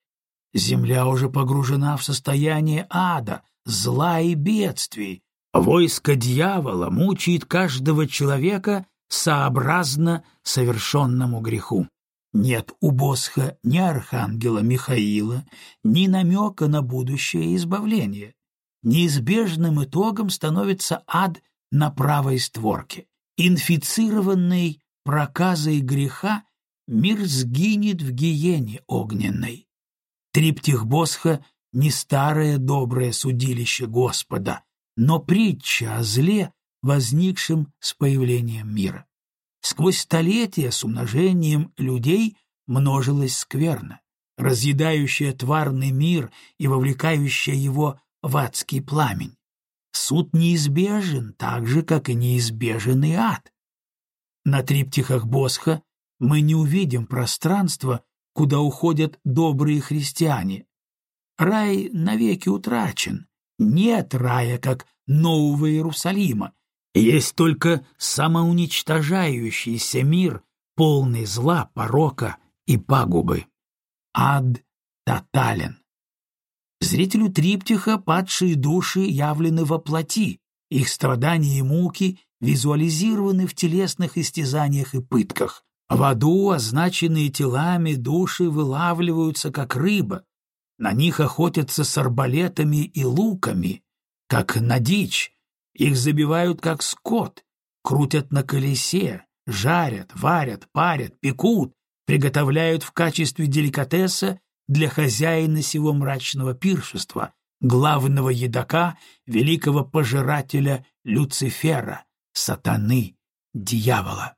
Земля уже погружена в состояние ада, зла и бедствий. Войско дьявола мучает каждого человека сообразно совершенному греху. Нет у Босха ни архангела Михаила, ни намека на будущее избавление. Неизбежным итогом становится ад на правой створке. Инфицированный проказой греха мир сгинет в гиене огненной. Триптих Босха — не старое доброе судилище Господа, но притча о зле, возникшем с появлением мира. Сквозь столетия с умножением людей множилась скверна, разъедающая тварный мир и вовлекающая его в адский пламень. Суд неизбежен, так же, как и неизбежен и ад. На триптихах Босха мы не увидим пространства, куда уходят добрые христиане. Рай навеки утрачен. Нет рая, как Нового Иерусалима, есть только самоуничтожающийся мир, полный зла, порока и пагубы. Ад тотален. Зрителю триптиха падшие души явлены во плоти, их страдания и муки визуализированы в телесных истязаниях и пытках. В аду означенные телами души вылавливаются, как рыба. На них охотятся с арбалетами и луками, как на дичь, их забивают как скот, крутят на колесе, жарят, варят, парят, пекут, приготовляют в качестве деликатеса для хозяина сего мрачного пиршества, главного едока, великого пожирателя Люцифера, сатаны, дьявола.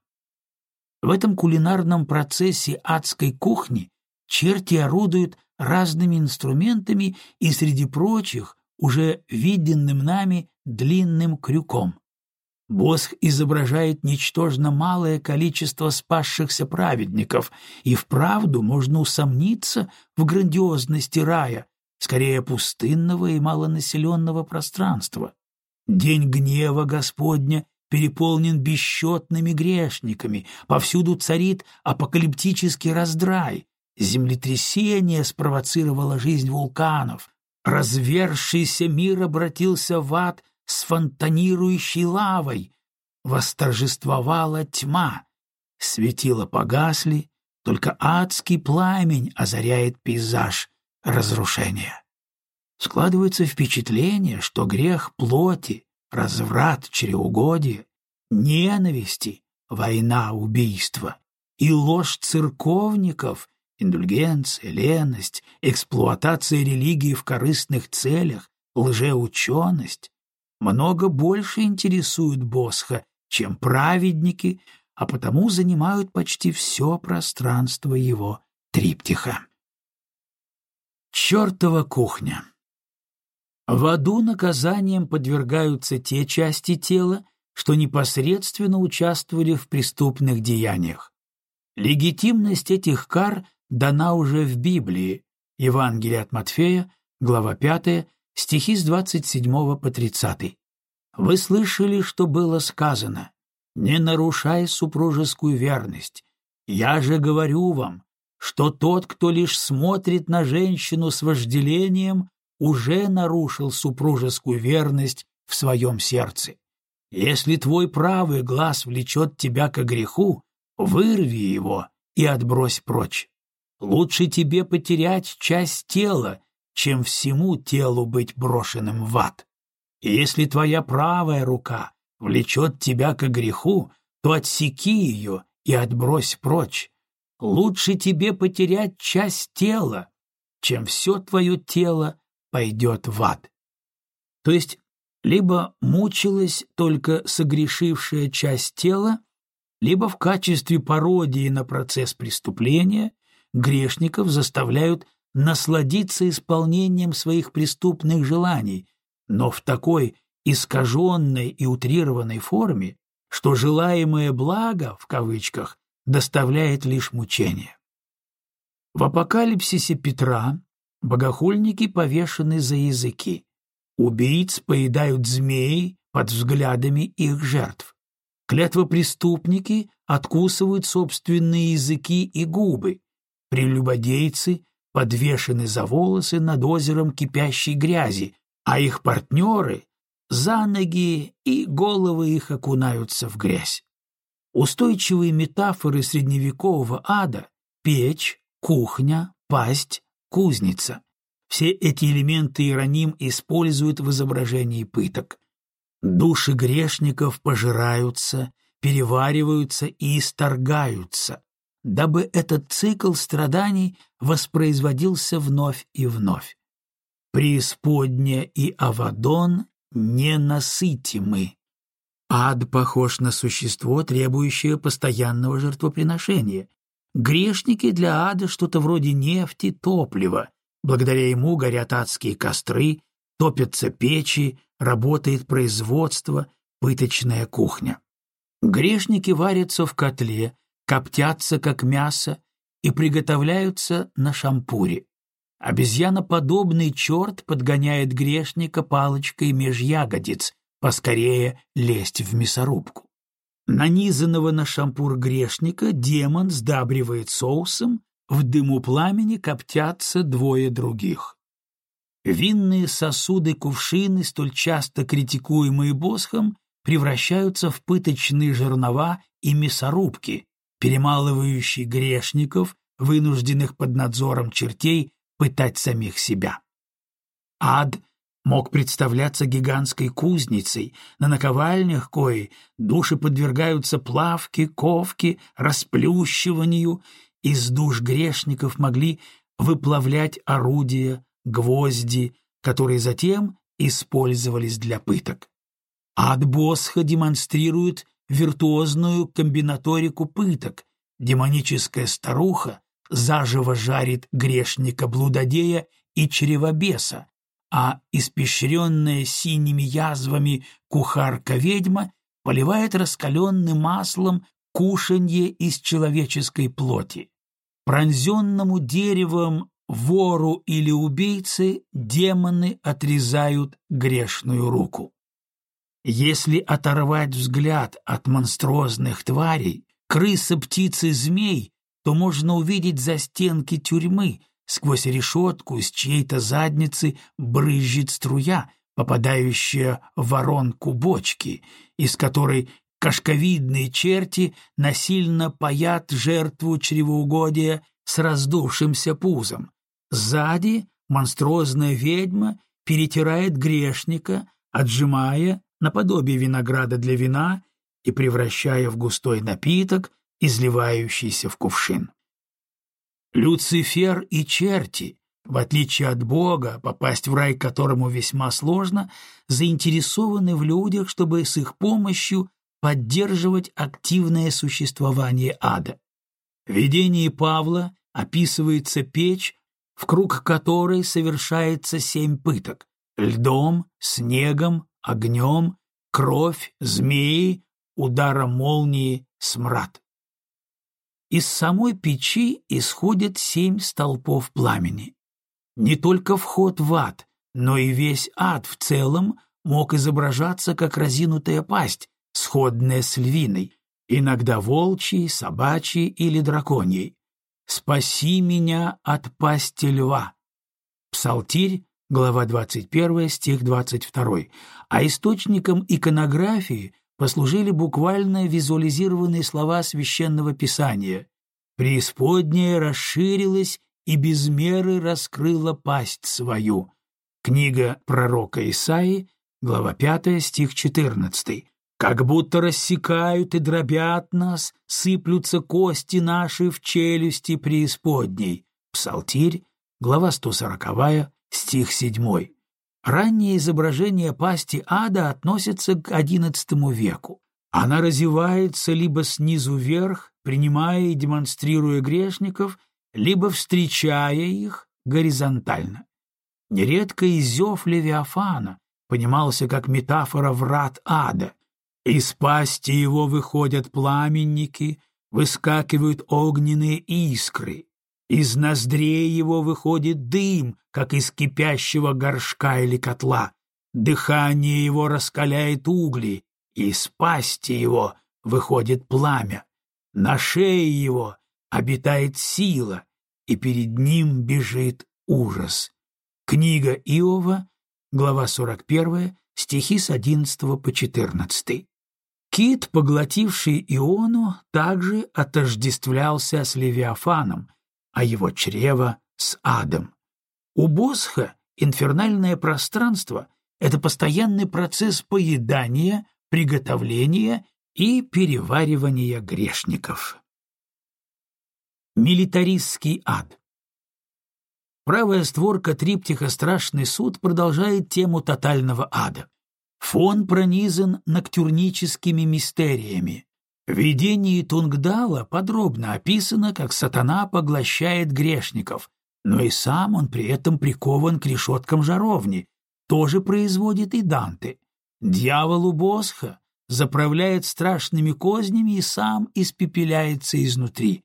В этом кулинарном процессе адской кухни черти орудуют разными инструментами и, среди прочих, уже виденным нами длинным крюком. Босх изображает ничтожно малое количество спасшихся праведников, и вправду можно усомниться в грандиозности рая, скорее пустынного и малонаселенного пространства. День гнева Господня переполнен бесчетными грешниками, повсюду царит апокалиптический раздрай, землетрясение спровоцировало жизнь вулканов, развершийся мир обратился в ад с фонтанирующей лавой. Восторжествовала тьма. Светила погасли, только адский пламень озаряет пейзаж разрушения. Складывается впечатление, что грех плоти, разврат, чревоугодие, ненависти, война, убийство и ложь церковников, индульгенция, леность, эксплуатация религии в корыстных целях, лжеученость много больше интересуют Босха, чем праведники, а потому занимают почти все пространство его триптиха. Чертова кухня В аду наказанием подвергаются те части тела, что непосредственно участвовали в преступных деяниях. Легитимность этих кар дана уже в Библии, Евангелие от Матфея, глава 5, стихи с 27 по 30. «Вы слышали, что было сказано, не нарушай супружескую верность. Я же говорю вам, что тот, кто лишь смотрит на женщину с вожделением, уже нарушил супружескую верность в своем сердце. Если твой правый глаз влечет тебя к греху, вырви его и отбрось прочь. Лучше тебе потерять часть тела, чем всему телу быть брошенным в ад. И если твоя правая рука влечет тебя к греху, то отсеки ее и отбрось прочь. Лучше тебе потерять часть тела, чем все твое тело пойдет в ад. То есть либо мучилась только согрешившая часть тела, либо в качестве пародии на процесс преступления грешников заставляют насладиться исполнением своих преступных желаний, но в такой искаженной и утрированной форме, что желаемое благо, в кавычках, доставляет лишь мучение. В апокалипсисе Петра богохульники повешены за языки, Убийц поедают змеи под взглядами их жертв. Клятвопреступники откусывают собственные языки и губы. Прелюбодейцы подвешены за волосы над озером кипящей грязи, а их партнеры — за ноги, и головы их окунаются в грязь. Устойчивые метафоры средневекового ада — печь, кухня, пасть, кузница все эти элементы Ироним использует в изображении пыток. Души грешников пожираются, перевариваются и исторгаются, дабы этот цикл страданий воспроизводился вновь и вновь. Преисподня и Авадон ненасытимы. Ад похож на существо, требующее постоянного жертвоприношения. Грешники для ада что-то вроде нефти, топлива, Благодаря ему горят адские костры, топятся печи, работает производство, пыточная кухня. Грешники варятся в котле, коптятся, как мясо, и приготовляются на шампуре. Обезьяноподобный черт подгоняет грешника палочкой меж ягодиц, поскорее лезть в мясорубку. Нанизанного на шампур грешника демон сдабривает соусом в дыму пламени коптятся двое других. Винные сосуды-кувшины, столь часто критикуемые Босхом, превращаются в пыточные жернова и мясорубки, перемалывающие грешников, вынужденных под надзором чертей пытать самих себя. Ад мог представляться гигантской кузницей, на наковальнях кои души подвергаются плавке, ковке, расплющиванию из душ грешников могли выплавлять орудия, гвозди, которые затем использовались для пыток. Ад Босха демонстрирует виртуозную комбинаторику пыток. Демоническая старуха заживо жарит грешника-блудодея и чревобеса, а испещренная синими язвами кухарка-ведьма поливает раскаленным маслом кушанье из человеческой плоти. Пронзенному деревом вору или убийце демоны отрезают грешную руку. Если оторвать взгляд от монструозных тварей, крысы, птицы, змей, то можно увидеть за стенки тюрьмы, сквозь решетку с чьей-то задницы брызжет струя, попадающая в воронку бочки, из которой кашковидные черти насильно паят жертву чревоугодия с раздувшимся пузом. Сзади монструозная ведьма перетирает грешника, отжимая наподобие винограда для вина и превращая в густой напиток, изливающийся в кувшин. Люцифер и черти, в отличие от Бога, попасть в рай которому весьма сложно, заинтересованы в людях, чтобы с их помощью поддерживать активное существование ада. В видении Павла описывается печь, в круг которой совершается семь пыток — льдом, снегом, огнем, кровь, змеи, ударом молнии, смрад. Из самой печи исходят семь столпов пламени. Не только вход в ад, но и весь ад в целом мог изображаться как разинутая пасть, сходная с львиной, иногда волчьей, собачьей или драконьей. «Спаси меня от пасти льва». Псалтирь, глава 21, стих 22, а источником иконографии послужили буквально визуализированные слова священного писания «Преисподняя расширилась и без меры раскрыла пасть свою». Книга пророка Исаии, глава 5, стих 14. «Как будто рассекают и дробят нас, сыплются кости наши в челюсти преисподней». Псалтирь, глава 140, стих 7. Раннее изображение пасти ада относится к XI веку. Она разевается либо снизу вверх, принимая и демонстрируя грешников, либо встречая их горизонтально. Нередко и зев Левиафана понимался как метафора врат ада. Из пасти его выходят пламенники, выскакивают огненные искры, из ноздрей его выходит дым, как из кипящего горшка или котла. Дыхание его раскаляет угли, и из пасти его выходит пламя. На шее его обитает сила, и перед ним бежит ужас. Книга Иова, глава 41, стихи с 11 по 14. Кит, поглотивший Иону, также отождествлялся с Левиафаном, а его чрево с адом. У Босха инфернальное пространство — это постоянный процесс поедания, приготовления и переваривания грешников. Милитаристский ад Правая створка триптиха «Страшный суд» продолжает тему тотального ада. Фон пронизан ноктюрническими мистериями, видении Тунгдала подробно описано, как сатана поглощает грешников, но и сам он при этом прикован к решеткам жаровни, тоже производит и Данте. Дьяволу Босха заправляет страшными кознями и сам испепеляется изнутри.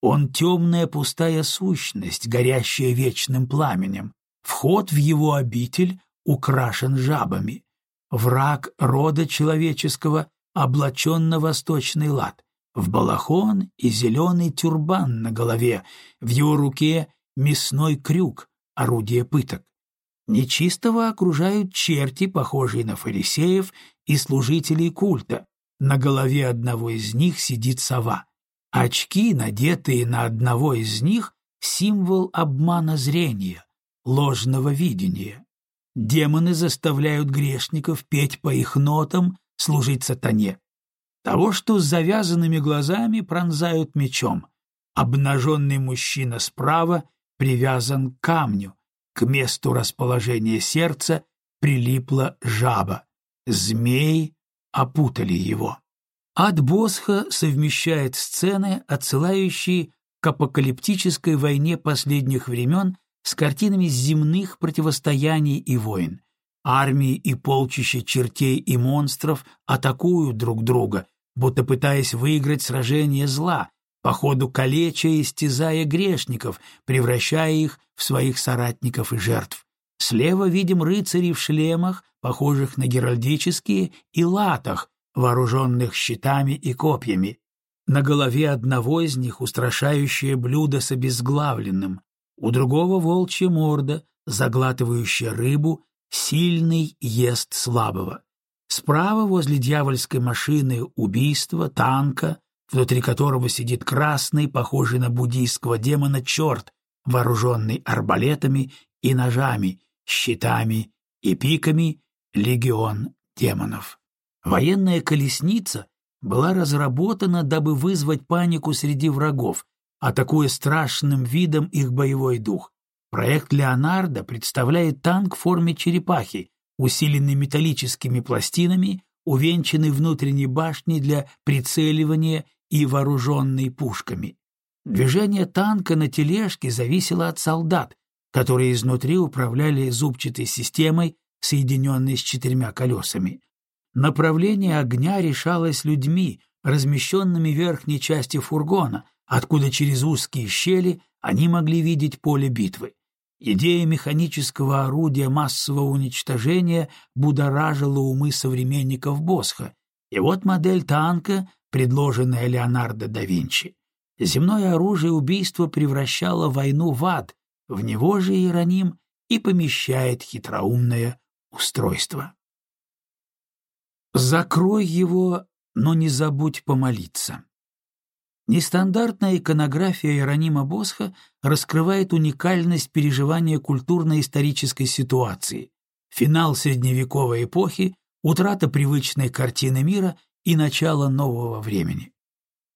Он темная пустая сущность, горящая вечным пламенем. Вход в его обитель украшен жабами. Враг рода человеческого облачен на восточный лад, в балахон и зеленый тюрбан на голове, в его руке мясной крюк, орудие пыток. Нечистого окружают черти, похожие на фарисеев и служителей культа. На голове одного из них сидит сова. Очки, надетые на одного из них, символ обмана зрения, ложного видения. Демоны заставляют грешников петь по их нотам служить сатане. Того, что с завязанными глазами пронзают мечом. Обнаженный мужчина справа привязан к камню. К месту расположения сердца прилипла жаба. Змеи опутали его. Ад Босха совмещает сцены, отсылающие к апокалиптической войне последних времен с картинами земных противостояний и войн. Армии и полчища чертей и монстров атакуют друг друга, будто пытаясь выиграть сражение зла, по ходу калеча и истязая грешников, превращая их в своих соратников и жертв. Слева видим рыцарей в шлемах, похожих на геральдические, и латах, вооруженных щитами и копьями. На голове одного из них устрашающее блюдо с обезглавленным, у другого волчья морда, заглатывающая рыбу «Сильный ест слабого». Справа возле дьявольской машины убийства, танка, внутри которого сидит красный, похожий на буддийского демона, черт, вооруженный арбалетами и ножами, щитами и пиками, легион демонов. Военная колесница была разработана, дабы вызвать панику среди врагов, атакуя страшным видом их боевой дух. Проект Леонардо представляет танк в форме черепахи, усиленный металлическими пластинами, увенчанный внутренней башней для прицеливания и вооруженный пушками. Движение танка на тележке зависело от солдат, которые изнутри управляли зубчатой системой, соединенной с четырьмя колесами. Направление огня решалось людьми, размещенными в верхней части фургона, откуда через узкие щели они могли видеть поле битвы. Идея механического орудия массового уничтожения будоражила умы современников Босха, и вот модель танка, предложенная Леонардо да Винчи. Земное оружие убийства превращало войну в ад, в него же Иероним и помещает хитроумное устройство. Закрой его, но не забудь помолиться. Нестандартная иконография Иеронима Босха раскрывает уникальность переживания культурно-исторической ситуации, финал средневековой эпохи, утрата привычной картины мира и начало нового времени.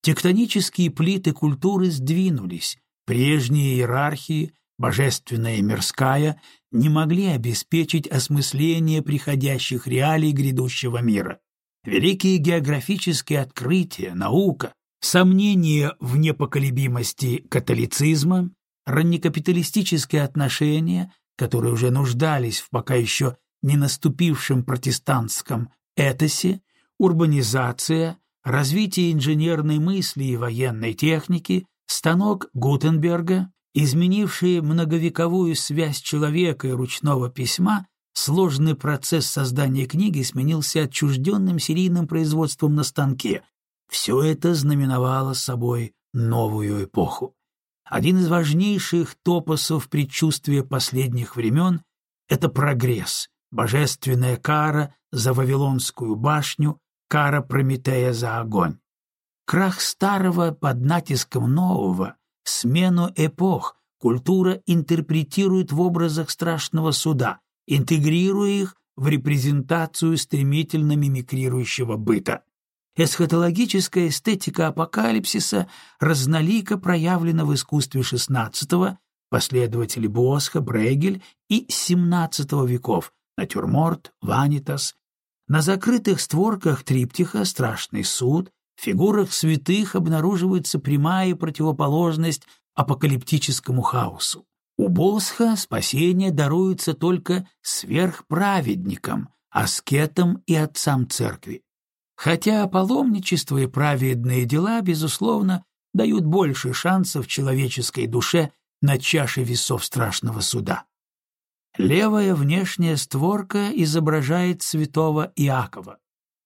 Тектонические плиты культуры сдвинулись, прежние иерархии, божественная и мирская, не могли обеспечить осмысление приходящих реалий грядущего мира. Великие географические открытия, наука, сомнения в непоколебимости католицизма, раннекапиталистические отношения, которые уже нуждались в пока еще не наступившем протестантском этосе, урбанизация, развитие инженерной мысли и военной техники, станок Гутенберга, изменившие многовековую связь человека и ручного письма, сложный процесс создания книги сменился отчужденным серийным производством на станке, все это знаменовало собой новую эпоху. Один из важнейших топосов предчувствия последних времен — это прогресс, божественная кара за Вавилонскую башню, кара Прометея за огонь. Крах старого под натиском нового, смену эпох, культура интерпретирует в образах страшного суда, интегрируя их в репрезентацию стремительно мимикрирующего быта. Эсхатологическая эстетика апокалипсиса разнолико проявлена в искусстве XVI, последователи Босха, Брегель и XVII веков, натюрморт, ванитас. На закрытых створках триптиха «Страшный суд» в фигурах святых обнаруживается прямая противоположность апокалиптическому хаосу. У Босха спасение даруется только сверхправедникам, аскетам и отцам церкви. Хотя паломничество и праведные дела, безусловно, дают больше шансов человеческой душе на чаше весов страшного суда. Левая внешняя створка изображает святого Иакова.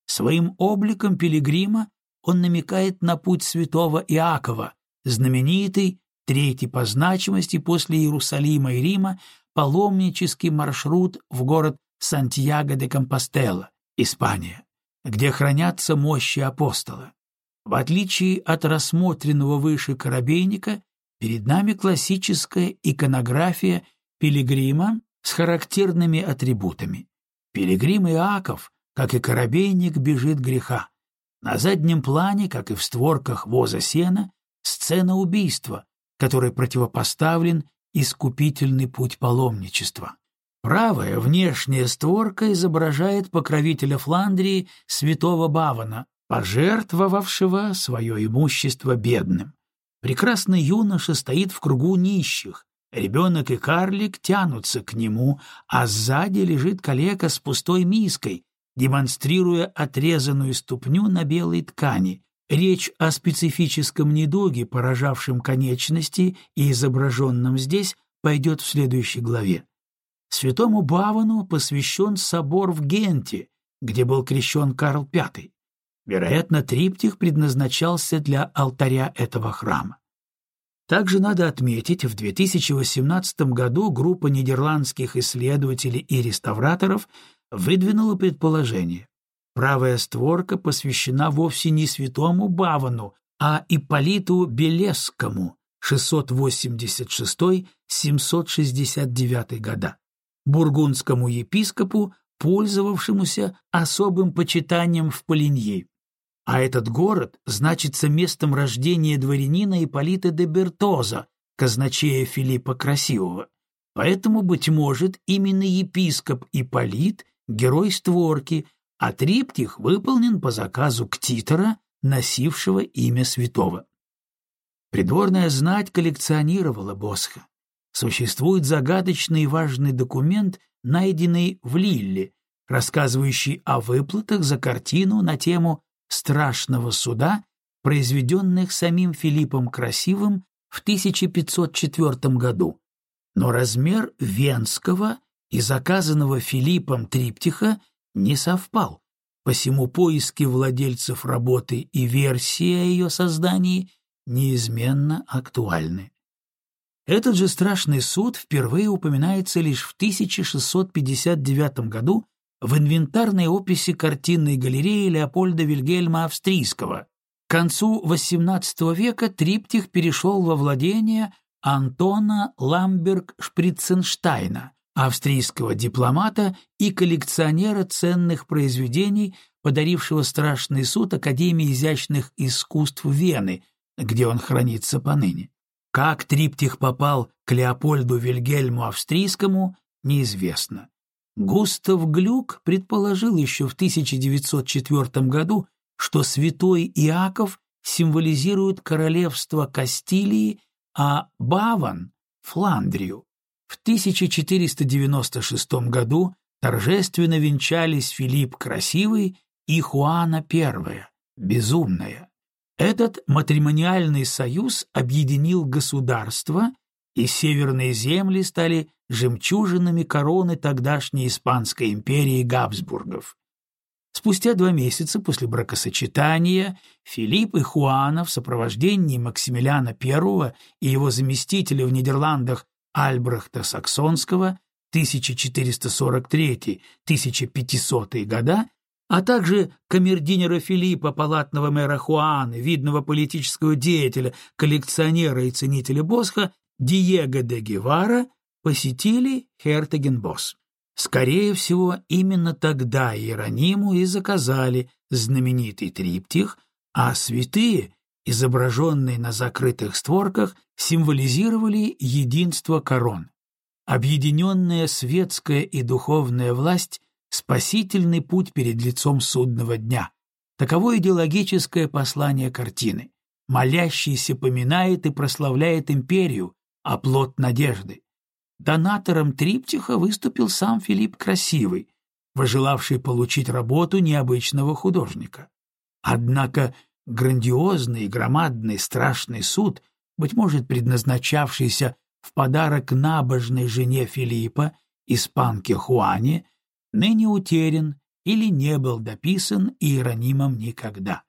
Своим обликом пилигрима он намекает на путь святого Иакова, знаменитый, третий по значимости после Иерусалима и Рима, паломнический маршрут в город Сантьяго де Компостела, Испания где хранятся мощи апостола. В отличие от рассмотренного выше коробейника, перед нами классическая иконография пилигрима с характерными атрибутами. Пилигрим Иаков, как и коробейник, бежит греха. На заднем плане, как и в створках воза сена, сцена убийства, которой противопоставлен искупительный путь паломничества. Правая внешняя створка изображает покровителя Фландрии святого Бавана, пожертвовавшего свое имущество бедным. Прекрасный юноша стоит в кругу нищих, ребенок и карлик тянутся к нему, а сзади лежит калека с пустой миской, демонстрируя отрезанную ступню на белой ткани. Речь о специфическом недуге, поражавшем конечности и изображенном здесь, пойдет в следующей главе. Святому Бавану посвящен собор в Генте, где был крещен Карл V. Вероятно, триптих предназначался для алтаря этого храма. Также надо отметить, в 2018 году группа нидерландских исследователей и реставраторов выдвинула предположение. Правая створка посвящена вовсе не святому Бавану, а Ипполиту Белесскому 686-769 года, бургундскому епископу, пользовавшемуся особым почитанием в Полинье. А этот город значится местом рождения дворянина Ипполита де Бертоза, казначея Филиппа Красивого. Поэтому, быть может, именно епископ Ипполит — герой створки, а триптих выполнен по заказу ктитора, носившего имя святого. Придворная знать коллекционировала Босха. Существует загадочный и важный документ, найденный в Лилле, рассказывающий о выплатах за картину на тему страшного суда, произведенных самим Филиппом Красивым в 1504 году, но размер венского и заказанного Филиппом триптиха не совпал, посему поиски владельцев работы и версии о ее создании неизменно актуальны. Этот же страшный суд впервые упоминается лишь в 1659 году в инвентарной описи картинной галереи Леопольда Вильгельма Австрийского. К концу XVIII века триптих перешел во владение Антона Ламберг-Шприценштайна, австрийского дипломата и коллекционера ценных произведений, подарившего страшный суд Академии изящных искусств Вены, где он хранится поныне. Как триптих попал к Леопольду Вильгельму Австрийскому, неизвестно. Густав Глюк предположил еще в 1904 году, что святой Иаков символизирует королевство Кастилии, а Баван — Фландрию. В 1496 году торжественно венчались Филипп Красивый и Хуана I, Безумная. Этот матримониальный союз объединил государства, и северные земли стали жемчужинами короны тогдашней Испанской империи Габсбургов. Спустя два месяца после бракосочетания Филипп и Хуана в сопровождении Максимилиана I и его заместителя в Нидерландах Альбрехта Саксонского 1443-1500 года, а также камердинера Филиппа, палатного мэра Хуана, видного политического деятеля, коллекционера и ценителя Босха Диего де Гевара посетили Хертегенбос. Скорее всего, именно тогда Иерониму и заказали знаменитый триптих, а святые, изображенные на закрытых створках, символизировали единство корон. Объединенная светская и духовная власть — спасительный путь перед лицом судного дня. Таково идеологическое послание картины. Молящийся поминает и прославляет империю, а плод надежды. Донатором триптиха выступил сам Филипп Красивый, пожелавший получить работу необычного художника. Однако грандиозный, громадный, страшный суд, быть может, предназначавшийся в подарок набожной жене Филиппа, испанке Хуане, ныне утерян или не был дописан Иеронимом никогда.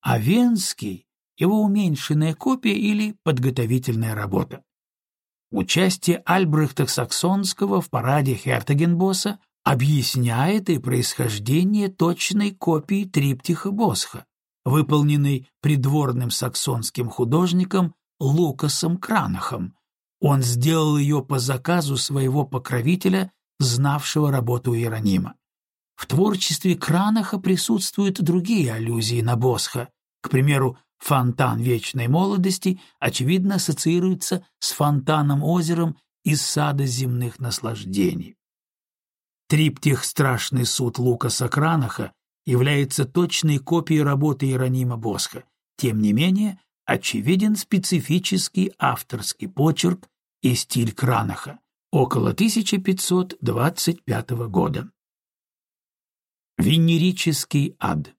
А Венский — его уменьшенная копия или подготовительная работа. Участие Альбрехта Саксонского в параде Хертагенбосса объясняет и происхождение точной копии триптиха Босха, выполненной придворным саксонским художником Лукасом Кранахом. Он сделал ее по заказу своего покровителя, знавшего работу Иеронима. В творчестве Кранаха присутствуют другие аллюзии на Босха, к примеру, Фонтан вечной молодости, очевидно, ассоциируется с фонтаном-озером из сада земных наслаждений. Триптих «Страшный суд» Лукаса Кранаха является точной копией работы Иеронима Босха. Тем не менее, очевиден специфический авторский почерк и стиль Кранаха около 1525 года. Венерический ад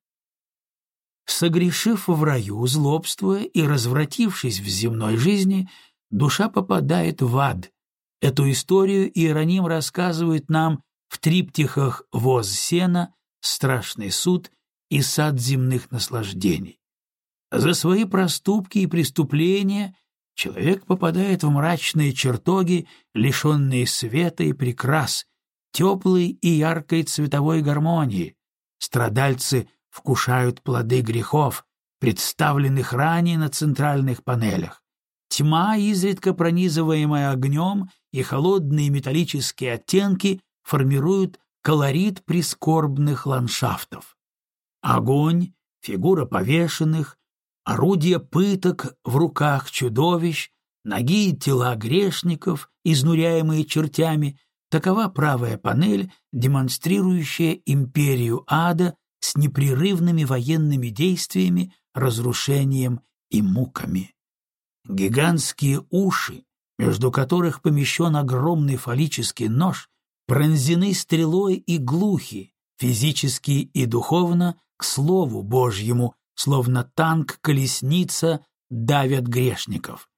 Согрешив в раю, злобствуя и развратившись в земной жизни, душа попадает в ад. Эту историю Иероним рассказывает нам в триптихах «Воз сена», «Страшный суд» и «Сад земных наслаждений». За свои проступки и преступления человек попадает в мрачные чертоги, лишенные света и прекрас, теплой и яркой цветовой гармонии. Страдальцы вкушают плоды грехов, представленных ранее на центральных панелях. Тьма, изредка пронизываемая огнем, и холодные металлические оттенки формируют колорит прискорбных ландшафтов. Огонь, фигура повешенных, орудия пыток в руках чудовищ, ноги и тела грешников, изнуряемые чертями — такова правая панель, демонстрирующая империю ада с непрерывными военными действиями, разрушением и муками. Гигантские уши, между которых помещен огромный фаллический нож, пронзены стрелой и глухи, физически и духовно, к Слову Божьему, словно танк-колесница давят грешников.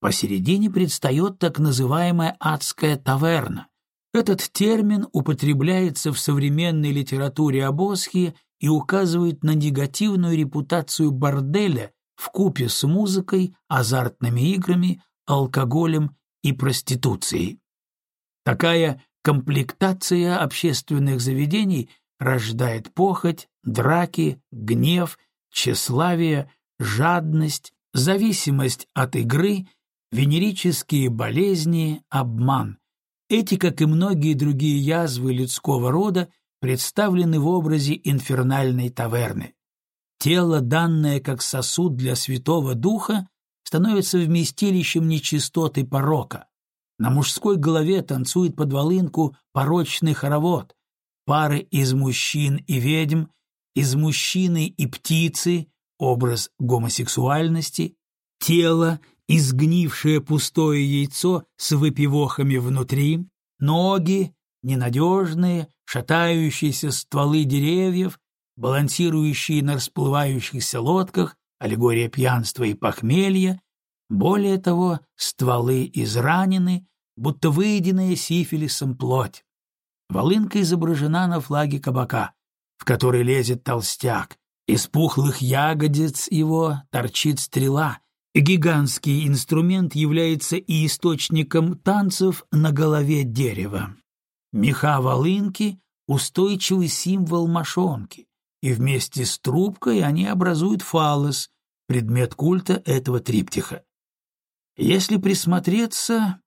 Посередине предстает так называемая адская таверна. Этот термин употребляется в современной литературе о Босхе и указывает на негативную репутацию борделя в купе с музыкой, азартными играми, алкоголем и проституцией. Такая комплектация общественных заведений рождает похоть, драки, гнев, тщеславие, жадность, зависимость от игры, венерические болезни, обман. Эти, как и многие другие язвы людского рода, представлены в образе инфернальной таверны. Тело, данное как сосуд для Святого Духа, становится вместилищем нечистоты порока. На мужской голове танцует под волынку порочный хоровод, пары из мужчин и ведьм, из мужчины и птицы, образ гомосексуальности, тело, изгнившее пустое яйцо с выпивохами внутри, ноги, ненадежные, шатающиеся стволы деревьев, балансирующие на расплывающихся лодках, аллегория пьянства и похмелья, более того, стволы изранены, будто выеденная сифилисом плоть. Волынка изображена на флаге кабака, в который лезет толстяк. Из пухлых ягодиц его торчит стрела. Гигантский инструмент является и источником танцев на голове дерева. Меха волынки — устойчивый символ мошонки, и вместе с трубкой они образуют фалос, предмет культа этого триптиха. Если присмотреться,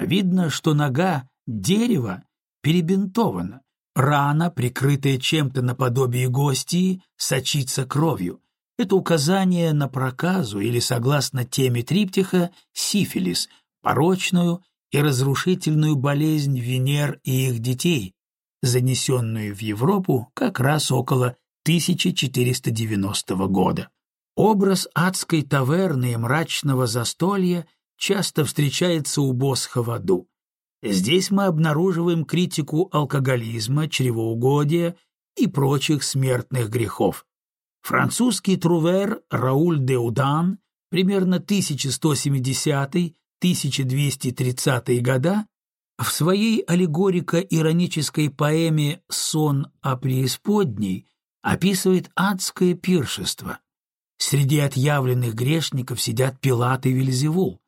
видно, что нога дерева перебинтована, рана, прикрытая чем-то наподобие гостии, сочится кровью. Это указание на проказу или, согласно теме триптиха, сифилис, порочную и разрушительную болезнь Венер и их детей, занесенную в Европу как раз около 1490 года. Образ адской таверны и мрачного застолья часто встречается у Босха в аду. Здесь мы обнаруживаем критику алкоголизма, чревоугодия и прочих смертных грехов. Французский трувер Рауль де Удан примерно 1170-1230 года в своей аллегорико-иронической поэме «Сон о преисподней» описывает адское пиршество. Среди отъявленных грешников сидят Пилат и Вельзевул.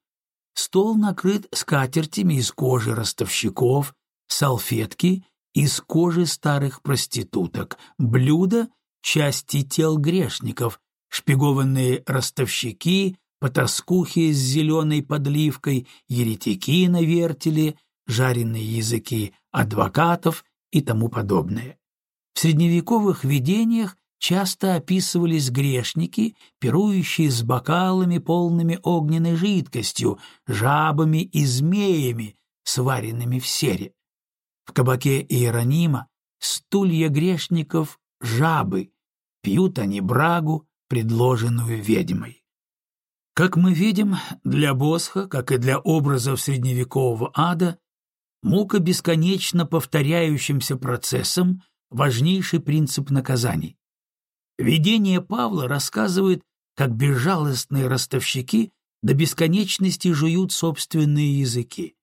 Стол накрыт скатертями из кожи ростовщиков, салфетки из кожи старых проституток, блюда — части тел грешников, шпигованные ростовщики, потаскухи с зеленой подливкой, еретики на вертеле, жареные языки адвокатов и тому подобное. В средневековых видениях часто описывались грешники, пирующие с бокалами, полными огненной жидкостью, жабами и змеями, сваренными в сере. В кабаке Иеронима стулья грешников — жабы, пьют они брагу, предложенную ведьмой. Как мы видим, для Босха, как и для образов средневекового ада, мука бесконечно повторяющимся процессом важнейший принцип наказаний. Видение Павла рассказывает, как безжалостные ростовщики до бесконечности жуют собственные языки.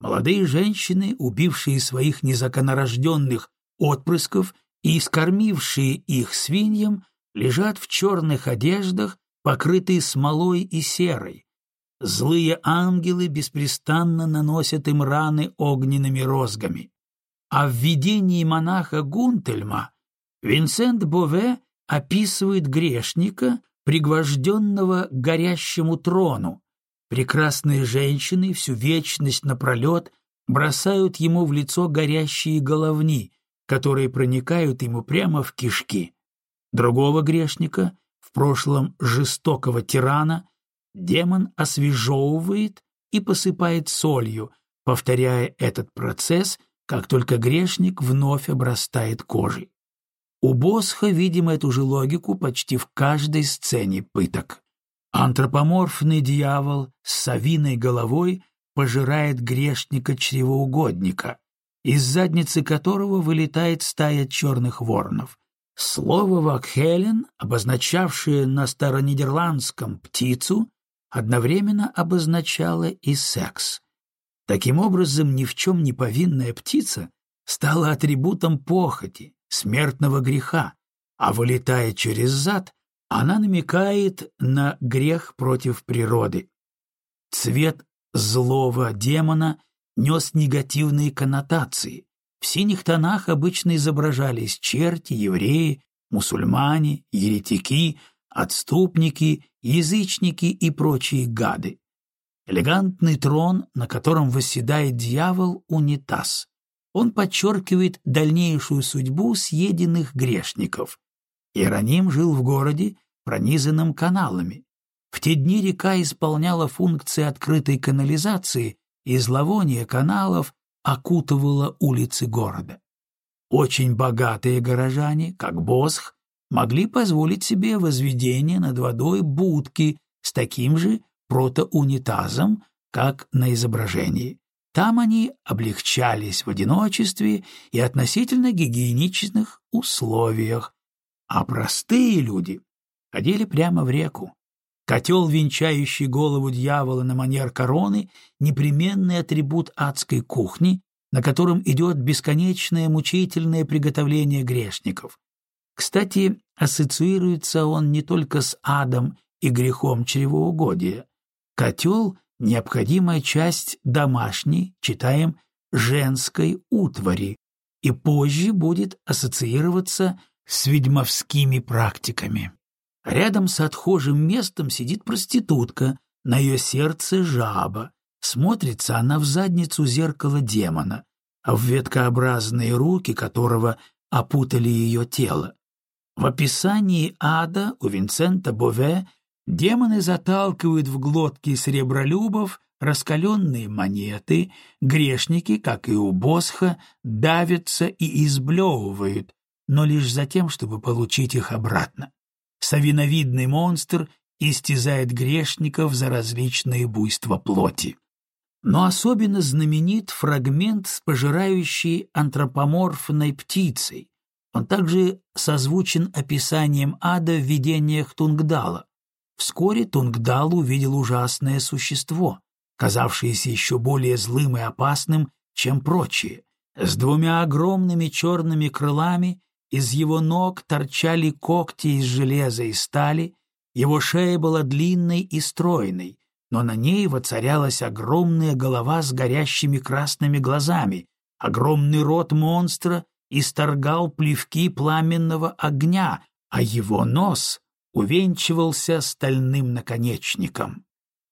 Молодые женщины, убившие своих незаконорожденных отпрысков и скормившие их свиньям, лежат в черных одеждах, покрытые смолой и серой. злые ангелы беспрестанно наносят им раны огненными розгами. А в видении монаха Гунтельма Винсент Бове описывает грешника, пригвожденного к горящему трону. Прекрасные женщины всю вечность напролет бросают ему в лицо горящие головни, которые проникают ему прямо в кишки. Другого грешника, в прошлом жестокого тирана, демон освежевывает и посыпает солью, повторяя этот процесс, как только грешник вновь обрастает кожей. У Босха видим эту же логику почти в каждой сцене пыток. Антропоморфный дьявол с совиной головой пожирает грешника-чревоугодника, из задницы которого вылетает стая черных воронов. Слово «вакхелен», обозначавшее на старонидерландском «птицу», одновременно обозначало и секс. Таким образом, ни в чем не повинная птица стала атрибутом похоти, смертного греха, а вылетая через зад, она намекает на грех против природы. Цвет злого демона нес негативные коннотации. В синих тонах обычно изображались черти, евреи, мусульмане, еретики, отступники, язычники и прочие гады. Элегантный трон, на котором восседает дьявол, унитаз. Он подчеркивает дальнейшую судьбу съеденных грешников. Иероним жил в городе, пронизанном каналами. В те дни река исполняла функции открытой канализации, и зловоние каналов окутывало улицы города. Очень богатые горожане, как Босх, могли позволить себе возведение над водой будки с таким же протоунитазом, как на изображении. Там они облегчались в одиночестве и относительно гигиеничных условиях, а простые люди ходили прямо в реку. Котел, венчающий голову дьявола на манер короны, непременный атрибут адской кухни, на котором идет бесконечное мучительное приготовление грешников. Кстати, ассоциируется он не только с адом и грехом чревоугодия. Котел — необходимая часть домашней, читаем, женской утвари, и позже будет ассоциироваться с ведьмовскими практиками. Рядом с отхожим местом сидит проститутка, на ее сердце жаба. Смотрится она в задницу зеркала демона, а в веткообразные руки которого опутали ее тело. В описании ада у Винсента Бове демоны заталкивают в глотки сребролюбов раскаленные монеты, грешники, как и у Босха, давятся и изблевывают, но лишь за тем, чтобы получить их обратно. Савиновидный монстр истязает грешников за различные буйства плоти. Но особенно знаменит фрагмент с пожирающей антропоморфной птицей, он также созвучен описанием ада в видениях Тунгдала. Вскоре Тунгдал увидел ужасное существо, казавшееся еще более злым и опасным, чем прочие. С двумя огромными черными крылами из его ног торчали когти из железа и стали, его шея была длинной и стройной, но на ней воцарялась огромная голова с горящими красными глазами, огромный рот монстра исторгал плевки пламенного огня, а его нос увенчивался стальным наконечником.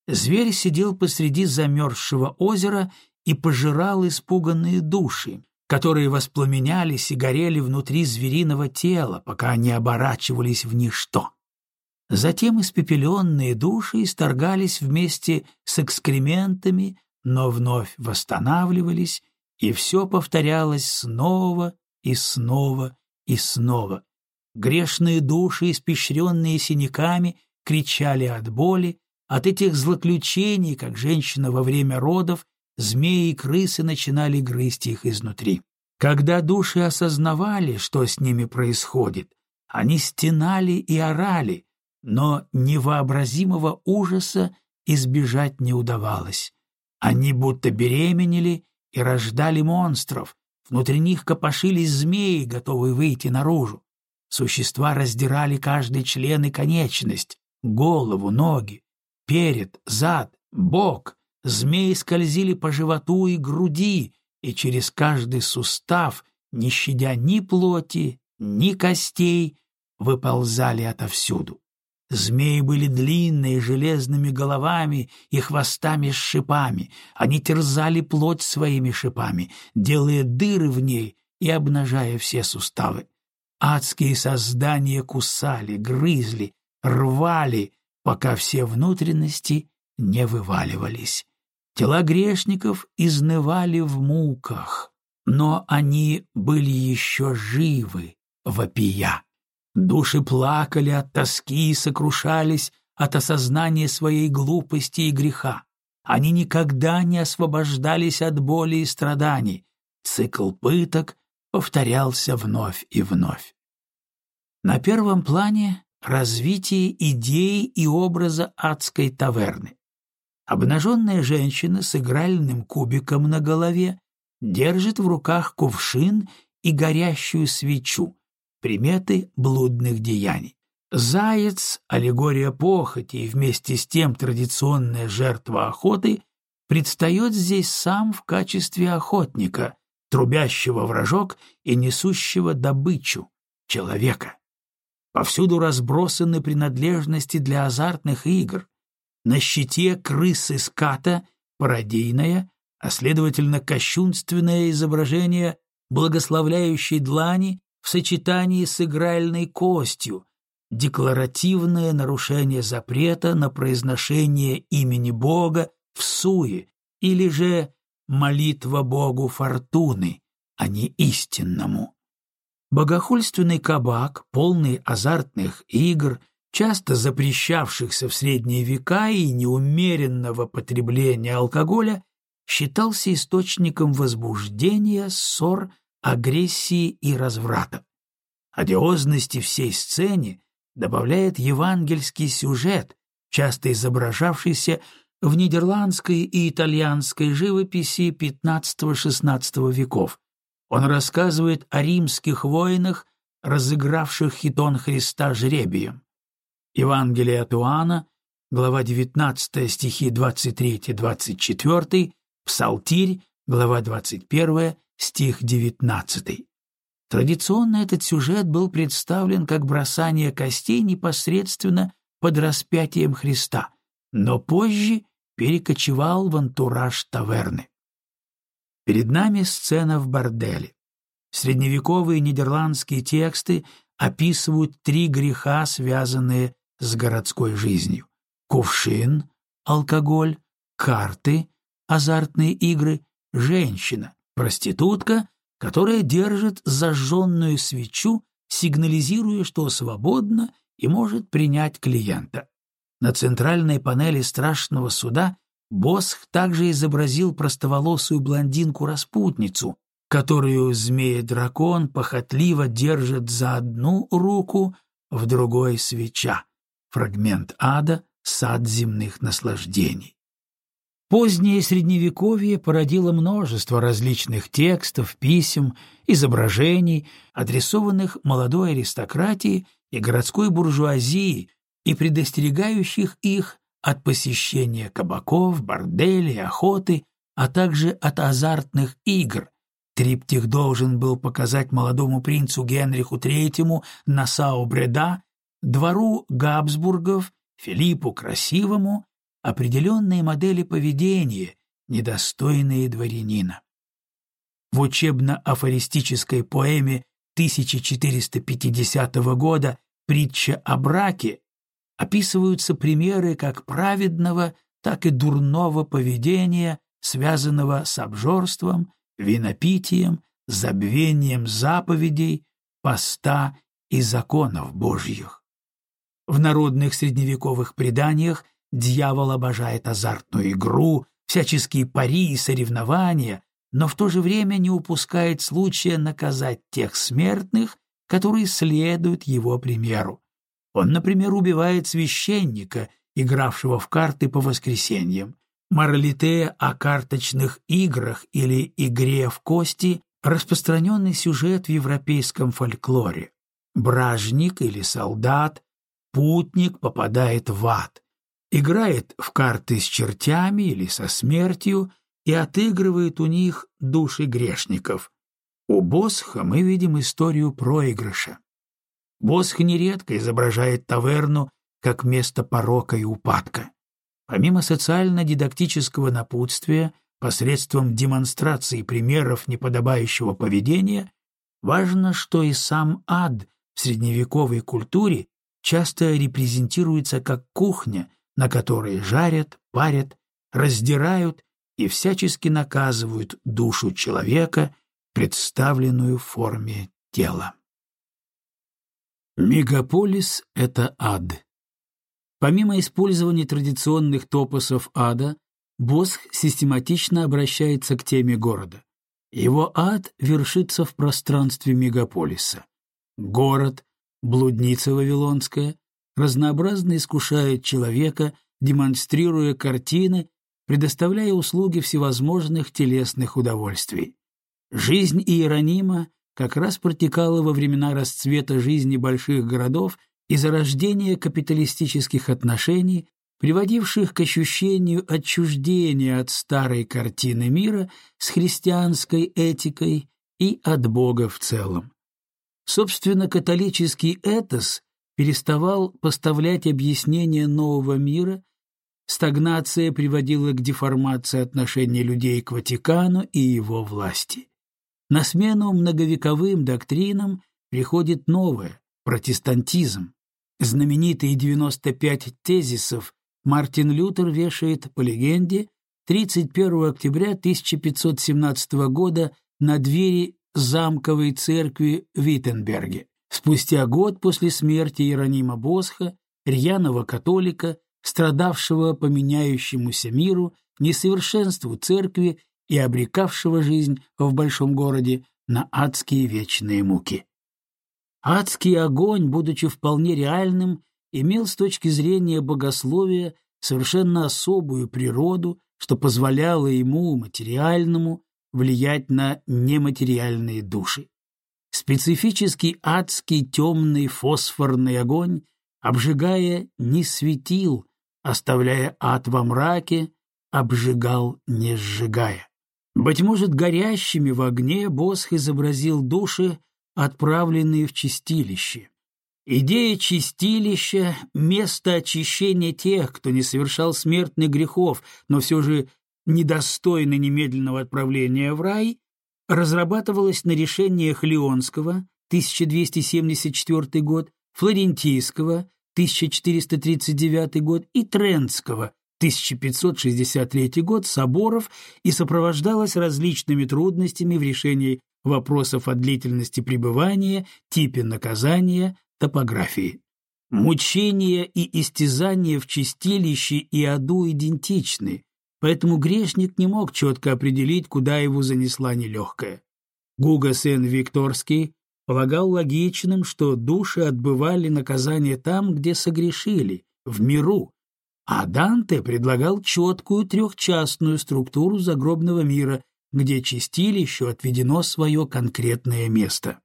Зверь сидел посреди замерзшего озера и пожирал испуганные души, которые воспламенялись и горели внутри звериного тела, пока они оборачивались в ничто. Затем испепеленные души исторгались вместе с экскрементами, но вновь восстанавливались, и все повторялось снова и снова и снова. Грешные души, испещренные синяками, кричали от боли, от этих злоключений, как женщина во время родов, змеи и крысы начинали грызть их изнутри. Когда души осознавали, что с ними происходит, они стенали и орали, но невообразимого ужаса избежать не удавалось. Они будто беременели и рождали монстров, Внутри них копошились змеи, готовые выйти наружу. Существа раздирали каждый член и конечность, голову, ноги, перед, зад, бок, змеи скользили по животу и груди, и через каждый сустав, не щадя ни плоти, ни костей, выползали отовсюду. Змеи были длинные, железными головами и хвостами с шипами. Они терзали плоть своими шипами, делая дыры в ней и обнажая все суставы. Адские создания кусали, грызли, рвали, пока все внутренности не вываливались. Тела грешников изнывали в муках, но они были еще живы, вопия. Души плакали от тоски и сокрушались от осознания своей глупости и греха. Они никогда не освобождались от боли и страданий. Цикл пыток повторялся вновь и вновь. На первом плане развитие идеи и образа адской таверны. Обнаженная женщина с игральным кубиком на голове держит в руках кувшин и горящую свечу, приметы блудных деяний. Заяц, аллегория похоти и вместе с тем традиционная жертва охоты, предстает здесь сам в качестве охотника, трубящего вражок и несущего добычу, человека. Повсюду разбросаны принадлежности для азартных игр. На щите крысы ската — пародийное, а следовательно кощунственное изображение благословляющей длани в сочетании с игральной костью, декларативное нарушение запрета на произношение имени Бога в суе или же молитва Богу фортуны, а не истинному. Богохульственный кабак, полный азартных игр, часто запрещавшихся в средние века и неумеренного потребления алкоголя, считался источником возбуждения, ссор, агрессии и разврата. Одиозности всей сцене добавляет евангельский сюжет, часто изображавшийся в нидерландской и итальянской живописи XV-XVI веков, он рассказывает о римских воинах, разыгравших хитон Христа жребием. Евангелие от Иоанна, глава 19, стихи 23-24, Псалтирь, глава 21, стих 19. Традиционно этот сюжет был представлен как бросание костей непосредственно под распятием Христа, но позже перекочевал в антураж таверны. Перед нами сцена в борделе. Средневековые нидерландские тексты описывают три греха, связанные с городской жизнью. Кувшин, алкоголь, карты, азартные игры, женщина, проститутка, которая держит зажженную свечу, сигнализируя, что свободна и может принять клиента. На центральной панели страшного суда Босх также изобразил простоволосую блондинку-распутницу, которую змея-дракон похотливо держит за одну руку, в другой — свеча. Фрагмент ада — сад земных наслаждений. Позднее Средневековье породило множество различных текстов, писем, изображений, адресованных молодой аристократии и городской буржуазии и предостерегающих их от посещения кабаков, борделей, охоты, а также от азартных игр. Триптих должен был показать молодому принцу Генриху III Насау-Бреда, двору Габсбургов, Филиппу Красивому, определенные модели поведения, недостойные дворянина. В учебно-афористической поэме 1450 года «Притча о браке» описываются примеры как праведного, так и дурного поведения, связанного с обжорством, винопитием, забвением заповедей, поста и законов Божьих. В народных средневековых преданиях дьявол обожает азартную игру, всяческие пари и соревнования, но в то же время не упускает случая наказать тех смертных, которые следуют его примеру. Он, например, убивает священника, игравшего в карты по воскресеньям. Моралите о карточных играх или игре в кости – распространенный сюжет в европейском фольклоре. Бражник или солдат, путник попадает в ад. играет в карты с чертями или со смертью и отыгрывает у них души грешников. У Босха мы видим историю проигрыша. Босх нередко изображает таверну как место порока и упадка. Помимо социально-дидактического напутствия, посредством демонстрации примеров неподобающего поведения, важно, что и сам ад в средневековой культуре часто репрезентируется как кухня, на которой жарят, парят, раздирают и всячески наказывают душу человека, представленную в форме тела. Мегаполис — это ад. Помимо использования традиционных топосов ада, Босх систематично обращается к теме города. Его ад вершится в пространстве мегаполиса. Город, блудница Вавилонская, разнообразно искушает человека, демонстрируя картины, предоставляя услуги всевозможных телесных удовольствий. Жизнь Иеронима как раз протекала во времена расцвета жизни больших городов и зарождения капиталистических отношений, приводивших к ощущению отчуждения от старой картины мира с христианской этикой и от Бога в целом. Собственно, католический этос переставал поставлять объяснения нового мира, стагнация приводила к деформации отношений людей к Ватикану и его власти. На смену многовековым доктринам приходит новое – протестантизм. Знаменитые 95 тезисов Мартин Лютер вешает по легенде 31 октября 1517 года на двери замковой церкви в Виттенберге. Спустя год после смерти Иеронима Босха, рьяного католика, страдавшего по меняющемуся миру, несовершенству церкви и обрекавшего жизнь в большом городе на адские вечные муки. Адский огонь, будучи вполне реальным, имел с точки зрения богословия совершенно особую природу, что позволяло ему, материальному, влиять на нематериальные души. Специфический адский темный фосфорный огонь, обжигая, не светил, оставляя ад во мраке, обжигал, не сжигая. Быть может, горящими в огне Босх изобразил души, отправленные в чистилище. Идея чистилища — место очищения тех, кто не совершал смертных грехов, но все же недостойны немедленного отправления в рай, разрабатывалась на решениях Леонского, 1274 год, Флорентийского, 1439 год и Трентского, 1563 год соборов и сопровождалась различными трудностями в решении вопросов о длительности пребывания, типе наказания, топографии. Мучения и истязания в чистилище и аду идентичны, поэтому грешник не мог четко определить, куда его занесла нелегкая. Гуга Сен-Викторский полагал логичным, что души отбывали наказание там, где согрешили, в миру, а Данте предлагал четкую трехчастную структуру загробного мира, где чистилищу отведено свое конкретное место.